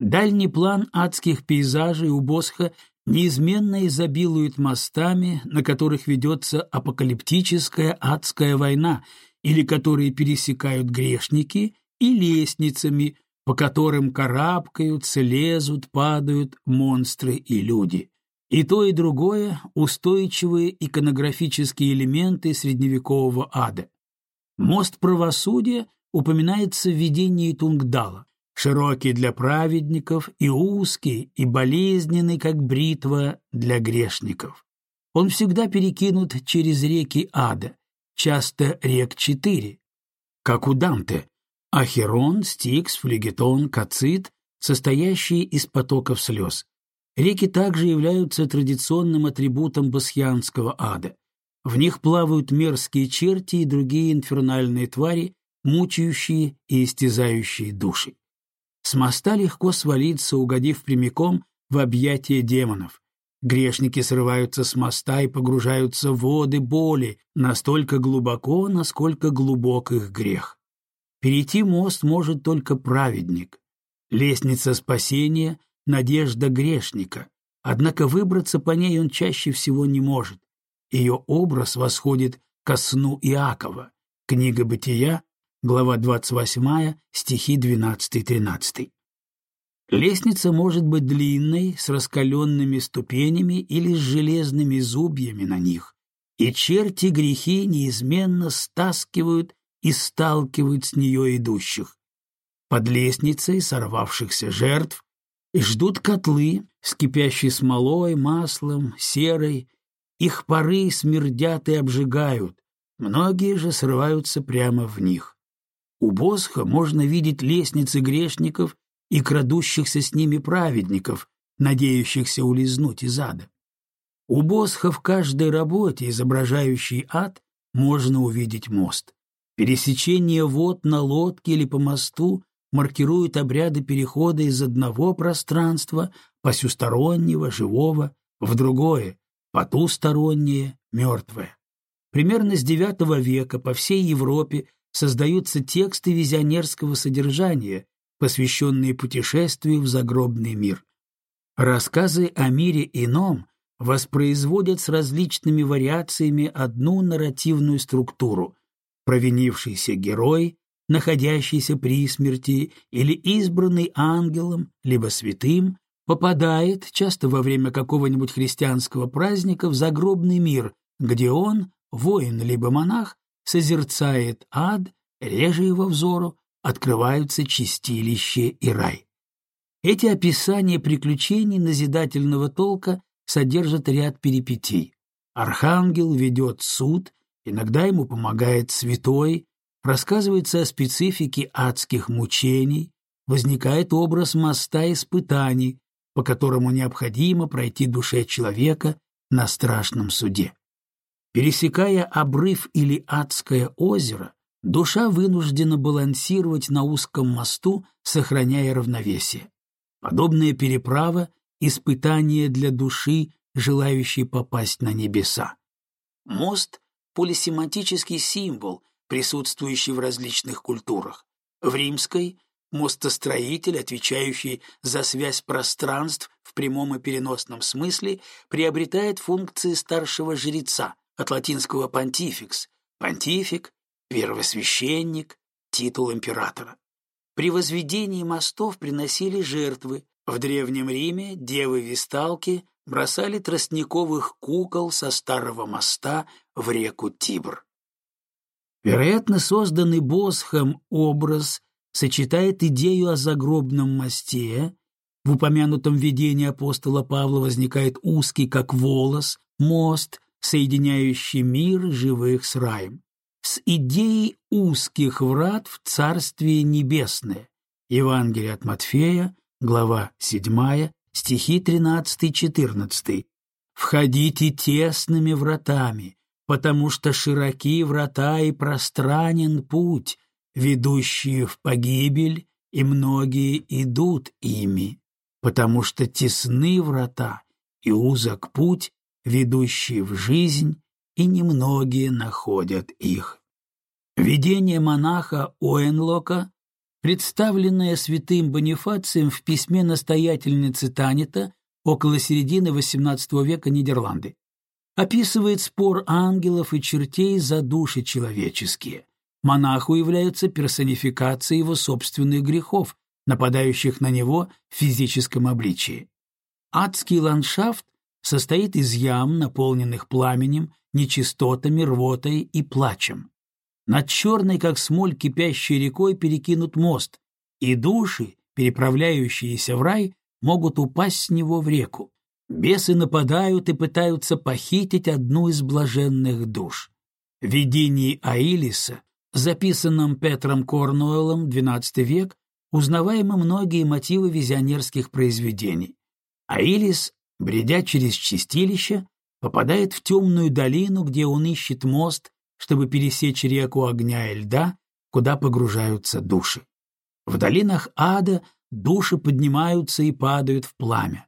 Дальний план адских пейзажей у Босха неизменно изобилует мостами, на которых ведется апокалиптическая адская война, или которые пересекают грешники, и лестницами, по которым карабкаются, лезут, падают монстры и люди. И то, и другое — устойчивые иконографические элементы средневекового ада. Мост правосудия упоминается в видении Тунгдала, широкий для праведников и узкий, и болезненный, как бритва, для грешников. Он всегда перекинут через реки ада, часто рек четыре, как у Данте, Ахерон, Стикс, Флегетон, Кацит, состоящие из потоков слез. Реки также являются традиционным атрибутом басьянского ада. В них плавают мерзкие черти и другие инфернальные твари, мучающие и истязающие души. С моста легко свалиться, угодив прямиком в объятия демонов. Грешники срываются с моста и погружаются в воды боли настолько глубоко, насколько глубок их грех. Перейти мост может только праведник. Лестница спасения надежда грешника, однако выбраться по ней он чаще всего не может. ее образ восходит ко сну Иакова. Книга Бытия, глава 28, стихи 12-13. Лестница может быть длинной, с раскаленными ступенями или с железными зубьями на них, и черти грехи неизменно стаскивают и сталкивают с нее идущих. Под лестницей сорвавшихся жертв ждут котлы с кипящей смолой, маслом, серой. Их пары смердят и обжигают, многие же срываются прямо в них. У Босха можно видеть лестницы грешников и крадущихся с ними праведников, надеющихся улизнуть из ада. У Босха в каждой работе, изображающей ад, можно увидеть мост. Пересечение вод на лодке или по мосту маркирует обряды перехода из одного пространства, посюстороннего, живого, в другое, потустороннее, мертвое. Примерно с IX века по всей Европе создаются тексты визионерского содержания, посвященные путешествию в загробный мир. Рассказы о мире ином воспроизводят с различными вариациями одну нарративную структуру. Провинившийся герой, находящийся при смерти или избранный ангелом, либо святым, попадает, часто во время какого-нибудь христианского праздника, в загробный мир, где он, воин либо монах, созерцает ад, реже его взору, открываются чистилище и рай. Эти описания приключений назидательного толка содержат ряд перипетий. Архангел ведет суд, иногда ему помогает святой, рассказывается о специфике адских мучений, возникает образ моста испытаний, по которому необходимо пройти душе человека на страшном суде. Пересекая обрыв или адское озеро, душа вынуждена балансировать на узком мосту, сохраняя равновесие. Подобная переправа — испытание для души, желающей попасть на небеса. Мост — полисемантический символ, присутствующий в различных культурах. В римской — мостостроитель, отвечающий за связь пространств в прямом и переносном смысле, приобретает функции старшего жреца, от латинского «понтификс», понтифик первосвященник, титул императора. При возведении мостов приносили жертвы. В Древнем Риме девы-висталки бросали тростниковых кукол со старого моста в реку Тибр. Вероятно, созданный Босхом образ сочетает идею о загробном мосте, в упомянутом видении апостола Павла возникает узкий, как волос, мост, соединяющий мир живых с раем с идеей узких врат в Царствие Небесное. Евангелие от Матфея, глава 7, стихи 13-14. «Входите тесными вратами, потому что широки врата и пространен путь, ведущие в погибель, и многие идут ими, потому что тесны врата и узок путь, ведущий в жизнь, и немногие находят их. Видение монаха Оэнлока, представленное святым Бонифацием в письме настоятельницы Танита около середины XVIII века Нидерланды, описывает спор ангелов и чертей за души человеческие. Монаху являются персонификацией его собственных грехов, нападающих на него в физическом обличии. Адский ландшафт состоит из ям, наполненных пламенем, нечистотами, рвотой и плачем. Над черной, как смоль, кипящей рекой перекинут мост, и души, переправляющиеся в рай, могут упасть с него в реку. Бесы нападают и пытаются похитить одну из блаженных душ. В видении Аилиса, записанном Петром Корнуэллом XII век, узнаваемы многие мотивы визионерских произведений. Аилис, бредя через чистилище, попадает в темную долину, где он ищет мост, чтобы пересечь реку огня и льда, куда погружаются души. В долинах ада души поднимаются и падают в пламя.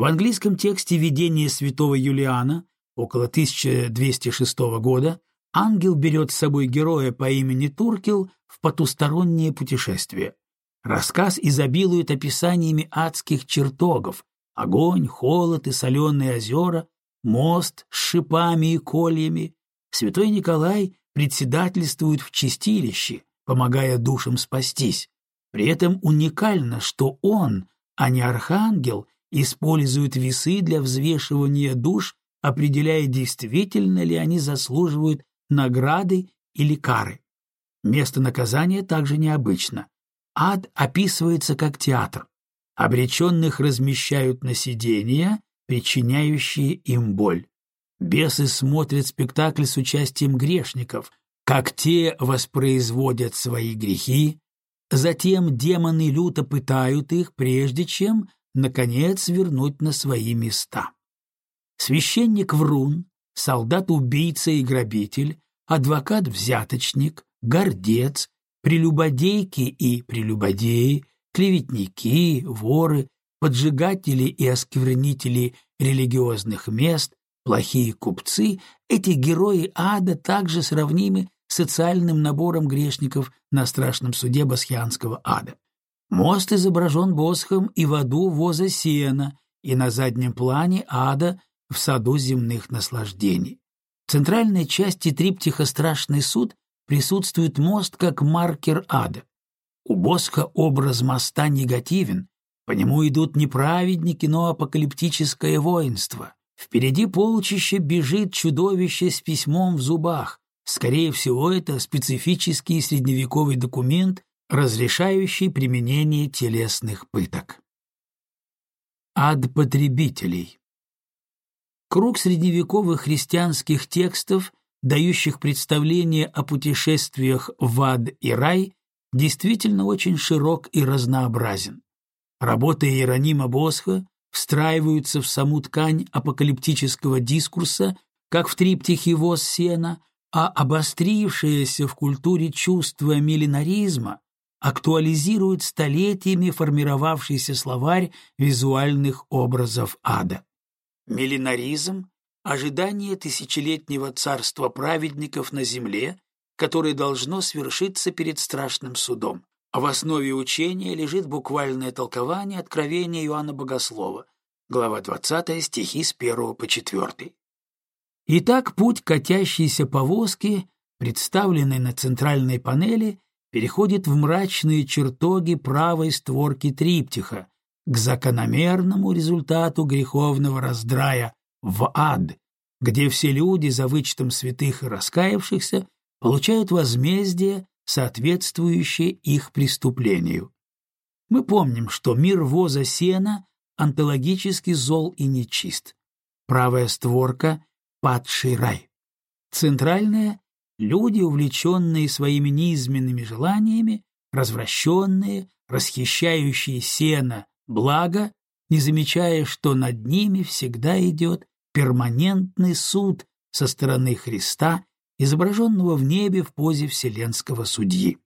В английском тексте видения святого Юлиана около 1206 года ангел берет с собой героя по имени Туркил в потустороннее путешествие. Рассказ изобилует описаниями адских чертогов — огонь, холод и соленые озера, мост с шипами и кольями. Святой Николай председательствует в чистилище, помогая душам спастись. При этом уникально, что он, а не архангел, использует весы для взвешивания душ, определяя, действительно ли они заслуживают награды или кары. Место наказания также необычно. Ад описывается как театр. Обреченных размещают на сиденья, причиняющие им боль. Бесы смотрят спектакль с участием грешников, как те воспроизводят свои грехи, затем демоны люто пытают их, прежде чем, наконец, вернуть на свои места. Священник-врун, солдат-убийца и грабитель, адвокат-взяточник, гордец, прелюбодейки и прелюбодеи, клеветники, воры, поджигатели и осквернители религиозных мест, плохие купцы, эти герои ада также сравнимы с социальным набором грешников на страшном суде Басхианского ада. Мост изображен босхом и в аду воза сена, и на заднем плане ада в саду земных наслаждений. В центральной части триптиха «Страшный суд» присутствует мост как маркер ада. У Босха образ моста негативен, по нему идут не праведники, но апокалиптическое воинство. Впереди полчища бежит чудовище с письмом в зубах. Скорее всего, это специфический средневековый документ, разрешающий применение телесных пыток. Ад потребителей Круг средневековых христианских текстов, дающих представление о путешествиях в ад и рай, действительно очень широк и разнообразен. Работы Иеронима Босха встраиваются в саму ткань апокалиптического дискурса, как в триптихе «Воз сена», а обострившееся в культуре чувство миллинаризма актуализирует столетиями формировавшийся словарь визуальных образов ада. Миллинаризм – ожидание тысячелетнего царства праведников на земле, которое должно свершиться перед страшным судом. А в основе учения лежит буквальное толкование откровения Иоанна Богослова, глава 20, стихи с 1 по 4. Итак, путь катящейся повозки, представленный на центральной панели, переходит в мрачные чертоги правой створки триптиха, к закономерному результату греховного раздрая в ад, где все люди, за вычетом святых и раскаявшихся, получают возмездие, соответствующее их преступлению. Мы помним, что мир воза сена онтологически зол и нечист. Правая створка — падший рай. Центральная — люди, увлеченные своими низменными желаниями, развращенные, расхищающие сено, благо, не замечая, что над ними всегда идет перманентный суд со стороны Христа изображенного в небе в позе вселенского судьи.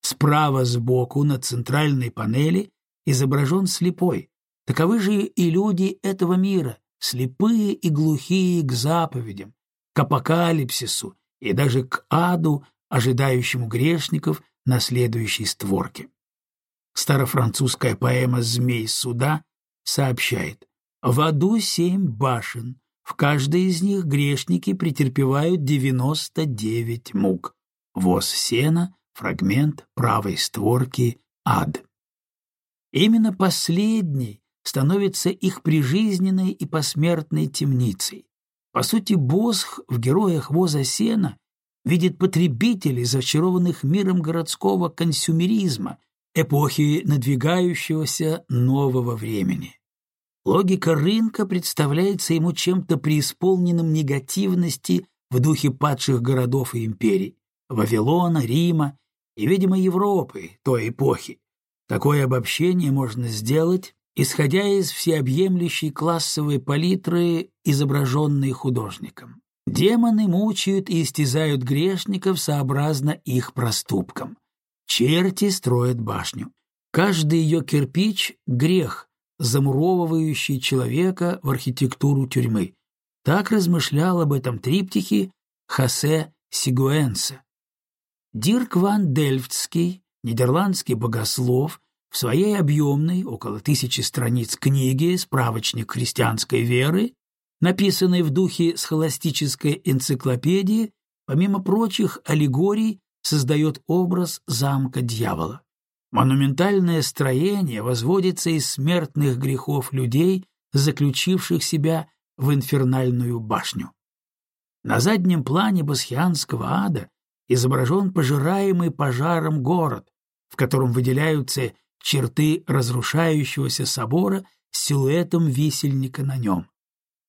Справа сбоку на центральной панели изображен слепой. Таковы же и люди этого мира, слепые и глухие к заповедям, к апокалипсису и даже к аду, ожидающему грешников на следующей створке. Старофранцузская поэма «Змей суда» сообщает «В аду семь башен, в каждой из них грешники претерпевают 99 мук. Воз сена, фрагмент правой створки, ад. Именно последний становится их прижизненной и посмертной темницей. По сути, Босх в героях Воза Сена видит потребителей, зачарованных миром городского консюмеризма, эпохи надвигающегося нового времени. Логика рынка представляется ему чем-то преисполненным негативности в духе падших городов и империй — Вавилона, Рима и, видимо, Европы той эпохи. Такое обобщение можно сделать, исходя из всеобъемлющей классовой палитры, изображенной художником. Демоны мучают и истязают грешников сообразно их проступкам. Черти строят башню. Каждый ее кирпич — грех, замуровывающий человека в архитектуру тюрьмы. Так размышлял об этом триптихе Хосе Сигуэнсе. Дирк ван Дельфтский, нидерландский богослов, в своей объемной, около тысячи страниц книге «Справочник христианской веры» написанной в духе схоластической энциклопедии, помимо прочих аллегорий, создает образ замка дьявола. Монументальное строение возводится из смертных грехов людей, заключивших себя в инфернальную башню. На заднем плане басхианского ада изображен пожираемый пожаром город, в котором выделяются черты разрушающегося собора с силуэтом висельника на нем.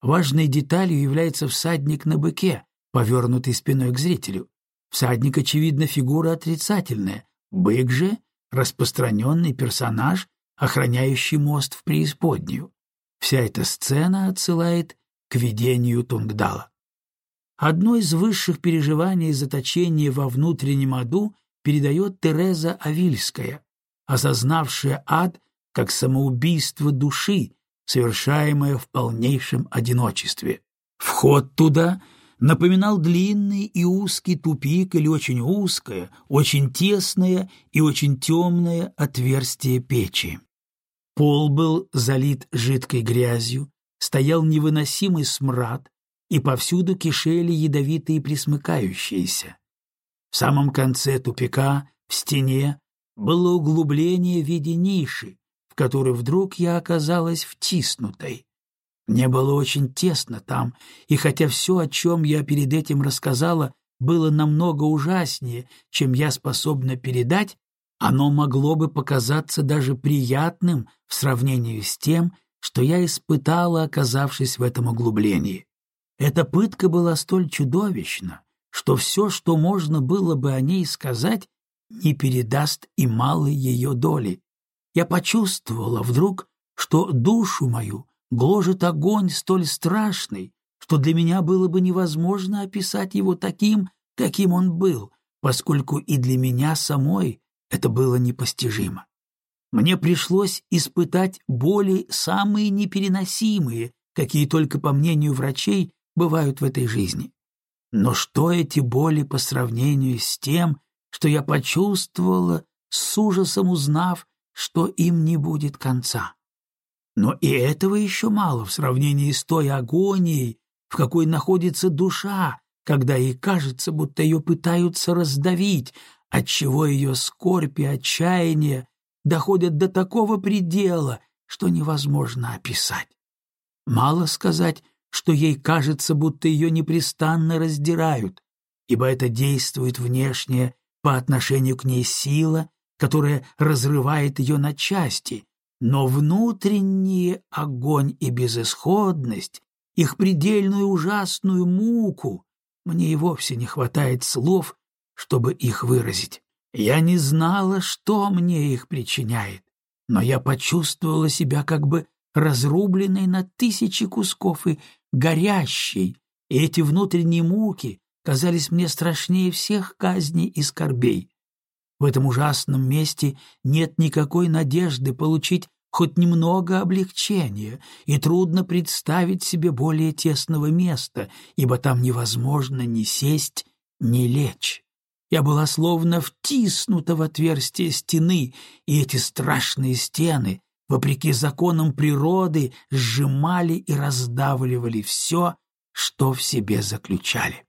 Важной деталью является всадник на быке, повернутый спиной к зрителю. Всадник, очевидно, фигура отрицательная, бык же — распространенный персонаж, охраняющий мост в преисподнюю. Вся эта сцена отсылает к видению Тунгдала. Одно из высших переживаний заточения во внутреннем аду передает Тереза Авильская, осознавшая ад как самоубийство души, совершаемое в полнейшем одиночестве. Вход туда напоминал длинный и узкий тупик или очень узкое, очень тесное и очень темное отверстие печи. Пол был залит жидкой грязью, стоял невыносимый смрад, и повсюду кишели ядовитые присмыкающиеся. В самом конце тупика, в стене, было углубление в виде ниши, в которой вдруг я оказалась втиснутой. Мне было очень тесно там, и хотя все, о чем я перед этим рассказала, было намного ужаснее, чем я способна передать, оно могло бы показаться даже приятным в сравнении с тем, что я испытала, оказавшись в этом углублении. Эта пытка была столь чудовищна, что все, что можно было бы о ней сказать, не передаст и малой ее доли. Я почувствовала вдруг, что душу мою гложет огонь столь страшный, что для меня было бы невозможно описать его таким, каким он был, поскольку и для меня самой это было непостижимо. Мне пришлось испытать боли самые непереносимые, какие только, по мнению врачей, бывают в этой жизни. Но что эти боли по сравнению с тем, что я почувствовала, с ужасом узнав, что им не будет конца? Но и этого еще мало в сравнении с той агонией, в какой находится душа, когда ей кажется, будто ее пытаются раздавить, отчего ее скорбь и отчаяние доходят до такого предела, что невозможно описать. Мало сказать, что ей кажется, будто ее непрестанно раздирают, ибо это действует внешне по отношению к ней сила, которая разрывает ее на части, но внутренний огонь и безысходность, их предельную ужасную муку, мне и вовсе не хватает слов, чтобы их выразить. Я не знала, что мне их причиняет, но я почувствовала себя как бы разрубленной на тысячи кусков и горящей, и эти внутренние муки казались мне страшнее всех казней и скорбей. В этом ужасном месте нет никакой надежды получить хоть немного облегчения, и трудно представить себе более тесного места, ибо там невозможно ни сесть, ни лечь. Я была словно втиснута в отверстие стены, и эти страшные стены, вопреки законам природы, сжимали и раздавливали все, что в себе заключали.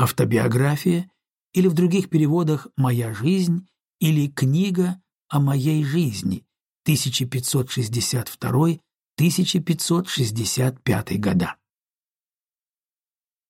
Автобиография или в других переводах «Моя жизнь» или «Книга о моей жизни» 1562-1565 года.